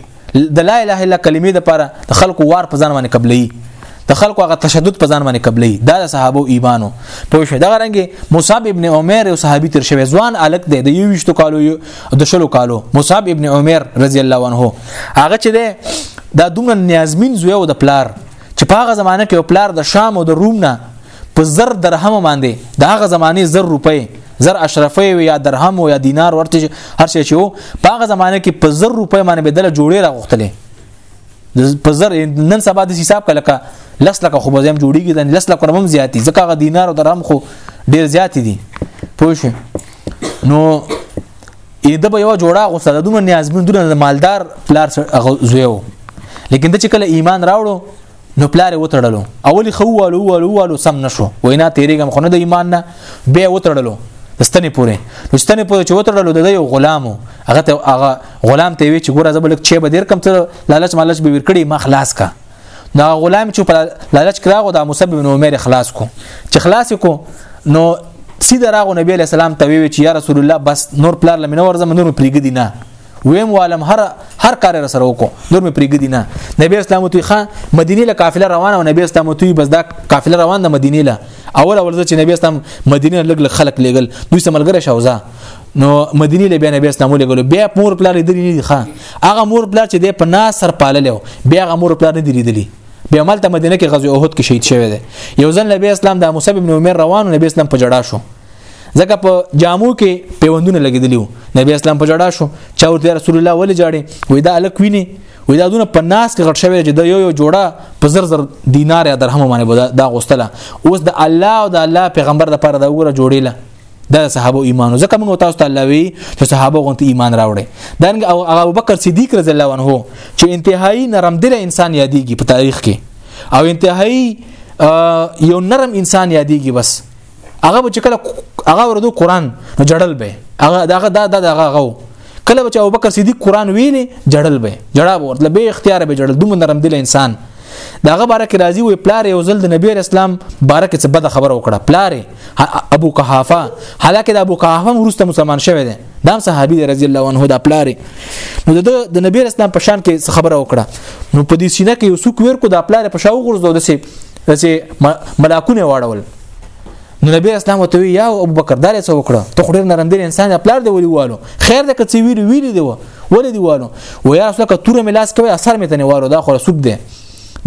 د لا اله الا کلمې د پاره د خلکو وار په ځان باندې قبلې د خلکو هغه تشدد په ځان باندې قبلې دا د صحابه ایمانو پوه شو دا رنګ مصعب ابن عمر او صحابي تر شوی ځوان الک دی د 21 کالو د شلو کالو مصعب ابن عمر رضی الله عنه هغه چې دا دومره نیازمین زوی او د پلار چې په هغه زمانه کې پلار د شام او د روم نه په زر درهم باندې د هغه زمانه زر روپۍ زر اشرفي یا درهم او یا دینار ورته هر شي چې وو په هغه زمانه کې په زر روپۍ باندې بدله جوړې راغختلې په زر نن سبا د حساب کلکه لس لکه خو به زم جوړیږي د لس لکه هم زیاتی ځکه غ دینار او درهم خو ډیر زیات دي پوه شو نو اې د به یو جوړه غوسه د دومره نیازمن دونه مالدار پلار زویو لیکن د چې کله ایمان راوړو نو پلار وتړلو اولی خو والو والو والو سم نشو وینا تیرېګم خو نه د ایمان نه به وتړلو ستنې پورې نو ستنې پورې چې وتړلو د یو غلامو هغه ته هغه غلام ته وی چې ګوره زبل چې به دیر کم ته لالچ مالچ به ور کړی ما خلاص کا نو غلام چې په لالچ کراغو د مصعب بن عمر خلاص کو چې خلاص کو نو سیده راغو نبی علیہ السلام ته وی چې یا رسول الله بس نور پلار لمنه ورزم نور پریګ دی نه ویم والم هر هر کار را سره وکړو نور می پریګ دی نه نبی اسلام توي خان مدینه له قافله روانه او نبی اسلام توي بس دا قافله روان ده مدینه له اول اول چې نبی اسلام مدینه لګ خلک لګل دوی سملګره شوزا نو مدینه له بیا نبی اسلام ولګلو بیا مور پلار لیدلی نه دي ښا هغه مور پلار چې د پنا سر پاللو بیا هغه مور پلار نه دي لیدلی بیا مال ته مدینه کې غزوه احد کې شهید شوی دی یو ځل نبی اسلام د مصعب بن عمر روانو نبی اسلام په جړا شو ځکه په جامو کې پیوندونه لګیدلی وو نبی اسلام په جړا شو چا ورته رسول الله ولې جاړي وې دا الک ویني وې دا دونه په ناس کې غټ شوی چې د یو یو جوړه په زر زر دینار یا درهم باندې دا غوستله اوس د الله او د الله پیغمبر د پاره دا وګوره جوړیله دا صحابه ایمان ځکه موږ تاسو ته الله وی چې صحابه غونته ایمان راوړي دنګ او ابو بکر صدیق رضی الله عنه چې انتهایی نرم دل انسان یادېږي په تاریخ کې او انتهایی یو نرم انسان یادېږي بس هغه به چې کله هغه وردو قران نو جړل به هغه دغه دا دغه هغه کله به چې ابو بکر صدیق قران ویلې جړل به جړا به ورته به اختیار به جړل دوم نرم دل انسان داغه بارک راضي وي پلار یو ځل د نبی اسلام بارک څه بد خبره وکړه پلار ابو قحافه حالکه د ابو قحافه ورسته مسلمان شوی دی دا صحابي دی رضی الله عنه دا پلار نو د د نبی اسلام په شان کې خبره وکړه نو په دې سینه کې یو څوک ور کو دا پلار په شاو غرزو دسه دسه ملاکونه واړول نو نبی اسلام ته وی یا ابو بکر دار څه وکړه ته خو ډیر نرندر انسان دی پلار دی ویلی والو خیر د کڅ ویلی ویلی دی ویلی دی والو و یا رسول ک تور ملاس کوي اثر مې تنه والو دا خو سوب دی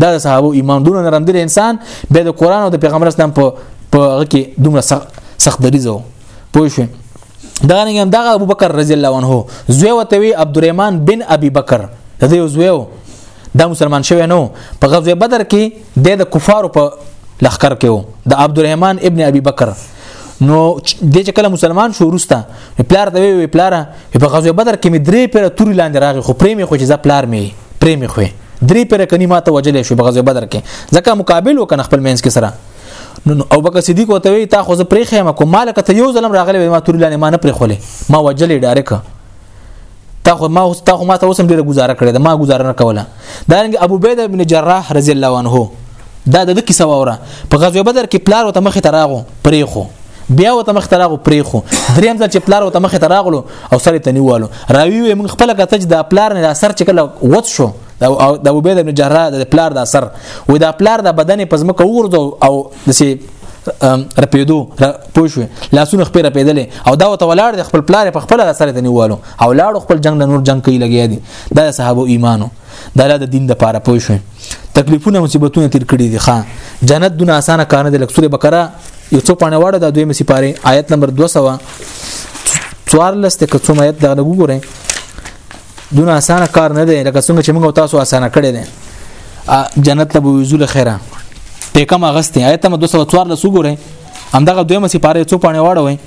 دا د صحابه ایمان دونه نرم دل انسان به د قران او د پیغمبر اسلام په په کې دومره سخت دریزو پوه شو دا نه هم دغه ابوبکر رضی الله عنه زوی وته وی عبدالرحمن بن ابي بکر د یو زوی دا مسلمان شوی نو په غزوه بدر کې د کفارو په لخر کې وو د عبدالرحمن ابن ابي بکر نو د چې کله مسلمان شو ورسته پلار ته وی پلار په غزوه بدر کې می درې پیر توري لاندې راغی خو پرې می خو چې ز پلار می پرې می خو درې پیر کني ماته وجلې شو په غزوه بدر کې ځکه مقابل وکنه خپل مینس کې سره نو او بکر صدیق وته وی تا خو زه پرې خېمه کوم مالک ته یو ظلم راغلی ما توري لاندې ما نه پرې خولې ما وجلې ډایرک تا خو ما تا خو ما ته اوسم ډیره گزاره کړې ده ما گزاره نه کوله دا رنګ ابو بید بن جراح رضی الله عنه دا د کیسه وره په غزوه بدر کې پلار وته مخ ته راغو پرې خو بیا وته مخ ته راغو پرې خو دریم ځل چې پلار وته مخ ته راغلو او سره ته نیوالو راوی وي من خپل کته چې دا پلار نه سر چې کله وڅ شو د عبید بن جراح د پلار د اثر و د پلار د بدن په ځمکه وګرځو او دسي رپیدو پوه شو لاسونه خپې رپیدلې او دا وته ولاړ د خپل پلار په خپل سره ته نیوالو او لاړو خپل جنگ نور جنگ کوي لګیا دي دا صحابه ایمانو دا د دین د پاره پوه شو تکلیفونه مصیبتونه تیر کړی دي ښا جنت دونه اسانه کار نه د لکسوره بقره یو څو پانه واړه د دوی مسی پاره آیت نمبر 200 څوار لسته کڅوم آیت دغه وګورئ دونه اسانه کار نه دی لکه څنګه چې موږ تاسو اسانه کړی دی جنت له وزول خیره ته کوم غستې آیت نمبر 214 وګورئ همدغه دویمه سپاره څو پانه واړوي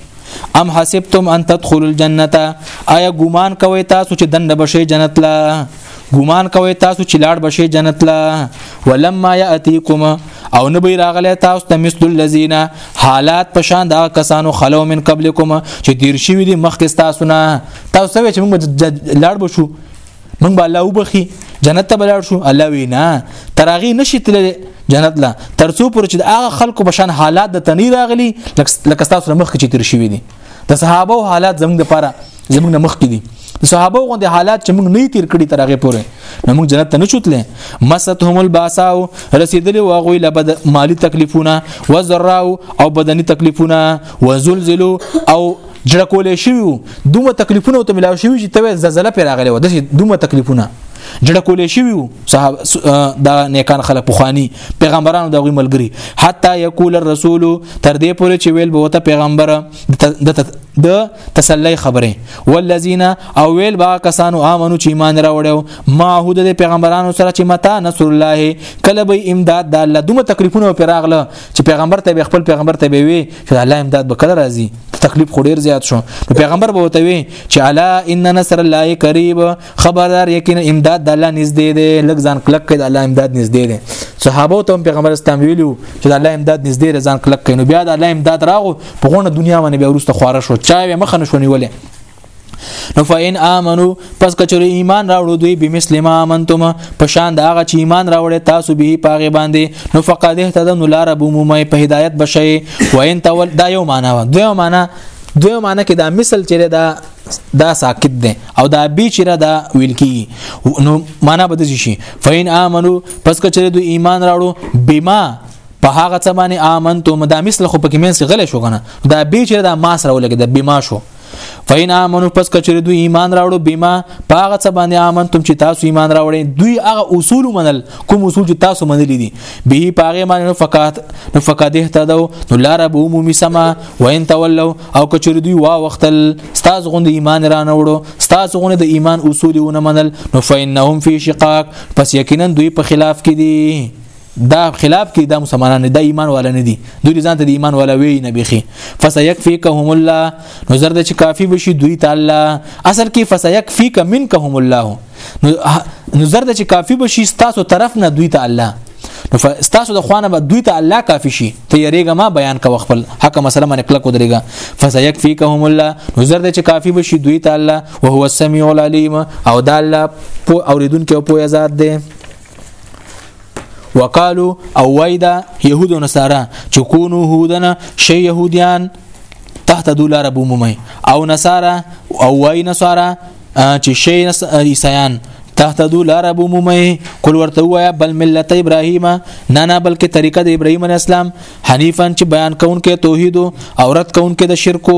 ام حسبتم ان تدخلوا الجنه آیا ګومان کوي تاسو چې دنه بشي جنت لا ګومان کوي تاسو چې لاړ بشي جنت لا ولما ياتيكم او نه به راغلی تاسو ته مثل الذين حالات پشان دا کسانو خلو من قبلكم چې دیر شوی دي مخکې تاسو نه تاسو سوي چې موږ لاړ به شو موږ به الله وبخي جنت ته بلاړ شو الله وینا تراغي نشي تللی جنت لا ترڅو پر چې هغه خلکو په شان حالات د تنی راغلي لکه تاسو مخ کې تیر شوی دي د صحابه او حالات زموږ لپاره زموږ مخ کې دي د صحابه غوند حالات چې موږ نه تیر کړی تر هغه پورې نو موږ جنت ته نشوتلې مستهم الباسا رسیدلی و غوی لبد مالی تکلیفونه و ذراو او بدنی تکلیفونه و زلزلو او جړه کولې شوی وو دومره تکلیفونه ته ملاو شوی چې ته زلزلہ پر راغلی و د دومره تکلیفونه جړه کولې شوی وو صاحب دا نیکان خلک پوخانی پیغمبرانو د غوی ملګری حتی یقول الرسول تر دې پورې چې ویل بوته پیغمبر د د تسلی خبره والذین او ویل با کسانو امنو چې ایمان راوړیو ما هو د پیغمبرانو سره چې متا نصر الله کله به امداد د الله دومره تکلیفونه پر راغله چې پیغمبر ته خپل پیغمبر ته وی چې الله امداد به کله راځي تکلیف خو ډیر زیات شو نو پیغمبر به وتوي چې الا ان نصر الله قریب خبردار یقینا امداد د الله نږدې دی لږ ځان کلک کړي د الله امداد نږدې دی صحابه ته پیغمبر اسلام ویلو چې د الله امداد نږدې دی ځان کلک کړي نو بیا د الله امداد راغو په غونه دنیا باندې بیا ورسته خواره شو چا یې مخ نه شونی ولې نو فین امنو پس کچره ایمان راوړو دوی به مسلم امنتم په شان دا هغه چې ایمان راوړې تاسو به پاغه باندې نو فقد اهتدوا لار به مومه په هدایت بشي وین تول دا یو معنا و دوی معنا دوی معنا کې دا مثل چیرې دا دا ساکت ده او دا بی چیرې دا ویل کی نو معنا بده شي فین امنو پس کچره دوی ایمان راوړو بما په هغه څه باندې امنتم دا مثل خو پکې مې څه غلې شو کنه دا بی چیرې دا ماس راولګي دا بما شو فین امنو پس کچری دوی ایمان راوړو بما پاغه څه باندې امنتم چې تاسو ایمان راوړې دوی هغه اصول منل کوم اصول چې تاسو منلې دي به پاغه باندې نو فقات نو فقات اهتدو نو لار به عمومي سما وین تولوا او کچری دوی وا وختل تاسو غوند ایمان را نه وړو تاسو غوند د ایمان اصول ونه منل نو فینهم فی شقاق پس یقینا دوی په خلاف کې دي دا خلاف کې دا مسلمانان نه دا ایمان والا نه دي دوی ځان ته د ایمان والا وی نه بيخي فسيكفيكهم الله نو زرد چې کافی بشي دوی تعالی اصل کې فسيكفيك منكهم الله نو زرد چې کافی بشي تاسو طرف نه دوی تعالی نو تاسو د خوانه به دوی ته الله کافی شي ته یریګه ما بیان کو خپل حق مسله من کلک ودرېګه فسيكفيكهم الله نو زرد چې کافی بشي دوی تعالی او هو السميع العليم او دا الله اوریدونکو په یزاد دی وقالو او وایدا يهود او نصارا چې کونو هودنه شي يهوديان تحت دولار بومومي او نصارا او وای نصارا چې شي عیسایان تحت دو لار بومومي کول ورته وایا بل ملت ابراهیم نه نه بلکې طریقه د ابراهیم علی السلام حنیفا چې بیان کونکي توحید او رد کونکي د شرک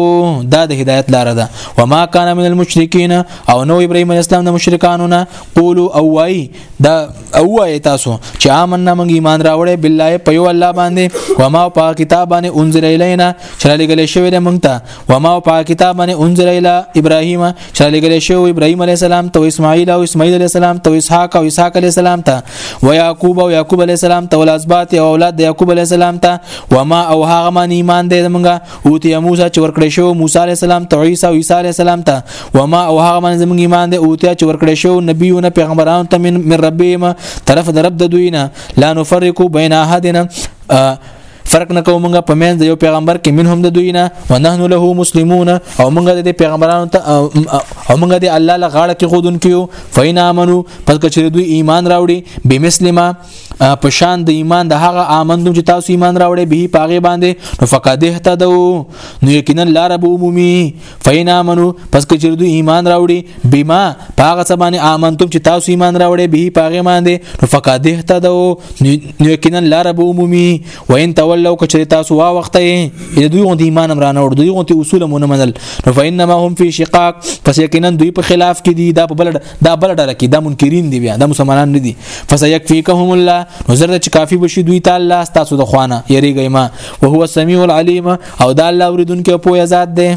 دا د هدایت لار ده و ما کان من المشرکین او نو ابراهیم اسلام د مشرکانو نه قولو او وای دا او وای تاسو چې آمنا موږ ایمان راوړې بالله په یو الله باندې و ما په کتابانه انزل الینا چې لګل شوی د موږ ته وما او په کتاب باندې انزل الى ابراهيم چې لګل شو ابراهيم عليه السلام ته اسماعيل او اسماعيل عليه السلام ته اسحاق او اسحاق عليه السلام ته ويعقوب او يعقوب عليه السلام ته ولاسبات او اولاد د يعقوب عليه السلام ته وما او هغه من ایمان دې زمونږه او ته موسی چې ورکړې شو موسی عليه السلام ته عيسى او عيسى عليه السلام ته وما او هغه من زمونږ ایمان دې او ته چې ورکړې شو نبيونه پیغمبرانو ته من من ربهم طرف د رب د دوی نه لا نفرق بين احدنا فرق نه کوو مونږ په منځ د یو پیغمبر کې منهم د دوی نه ونحن له مسلمون او مونږ د پیغمبرانو ته او مونږ د الله له غاړه کې خودون کیو فین امنو پس کچې دوی ایمان راوړي به مسلمه په شان د ایمان د هغه امندو چې تاسو ایمان راوړي به پاغه باندې نو فقط اهتدو نو یقینا لار به عمومي فین امنو پس که چیرې دوی ایمان راوړي بما پاغه سبانه امنتم چې تاسو ایمان راوړي به پاغه باندې نو فقاد اهتدو نو یقینا لار به عمومي وین تولوا که چیرې تاسو وا وخت یې دوی غوندي ایمان هم رانه ور دوی غوندي اصول مونږ منل نو فینما هم فی شقاق پس یقینا دوی په خلاف کې دي دا په بل دا بل ډله کې دا منکرین دي بیا دا مسلمانان نه دي فسیکفیکهم الله نو زرد چې کافی بشي دوی تعالی تاسو د خوانه یریږئ ما وهو سميع العليم او دا الله اوریدونکو په ذات دی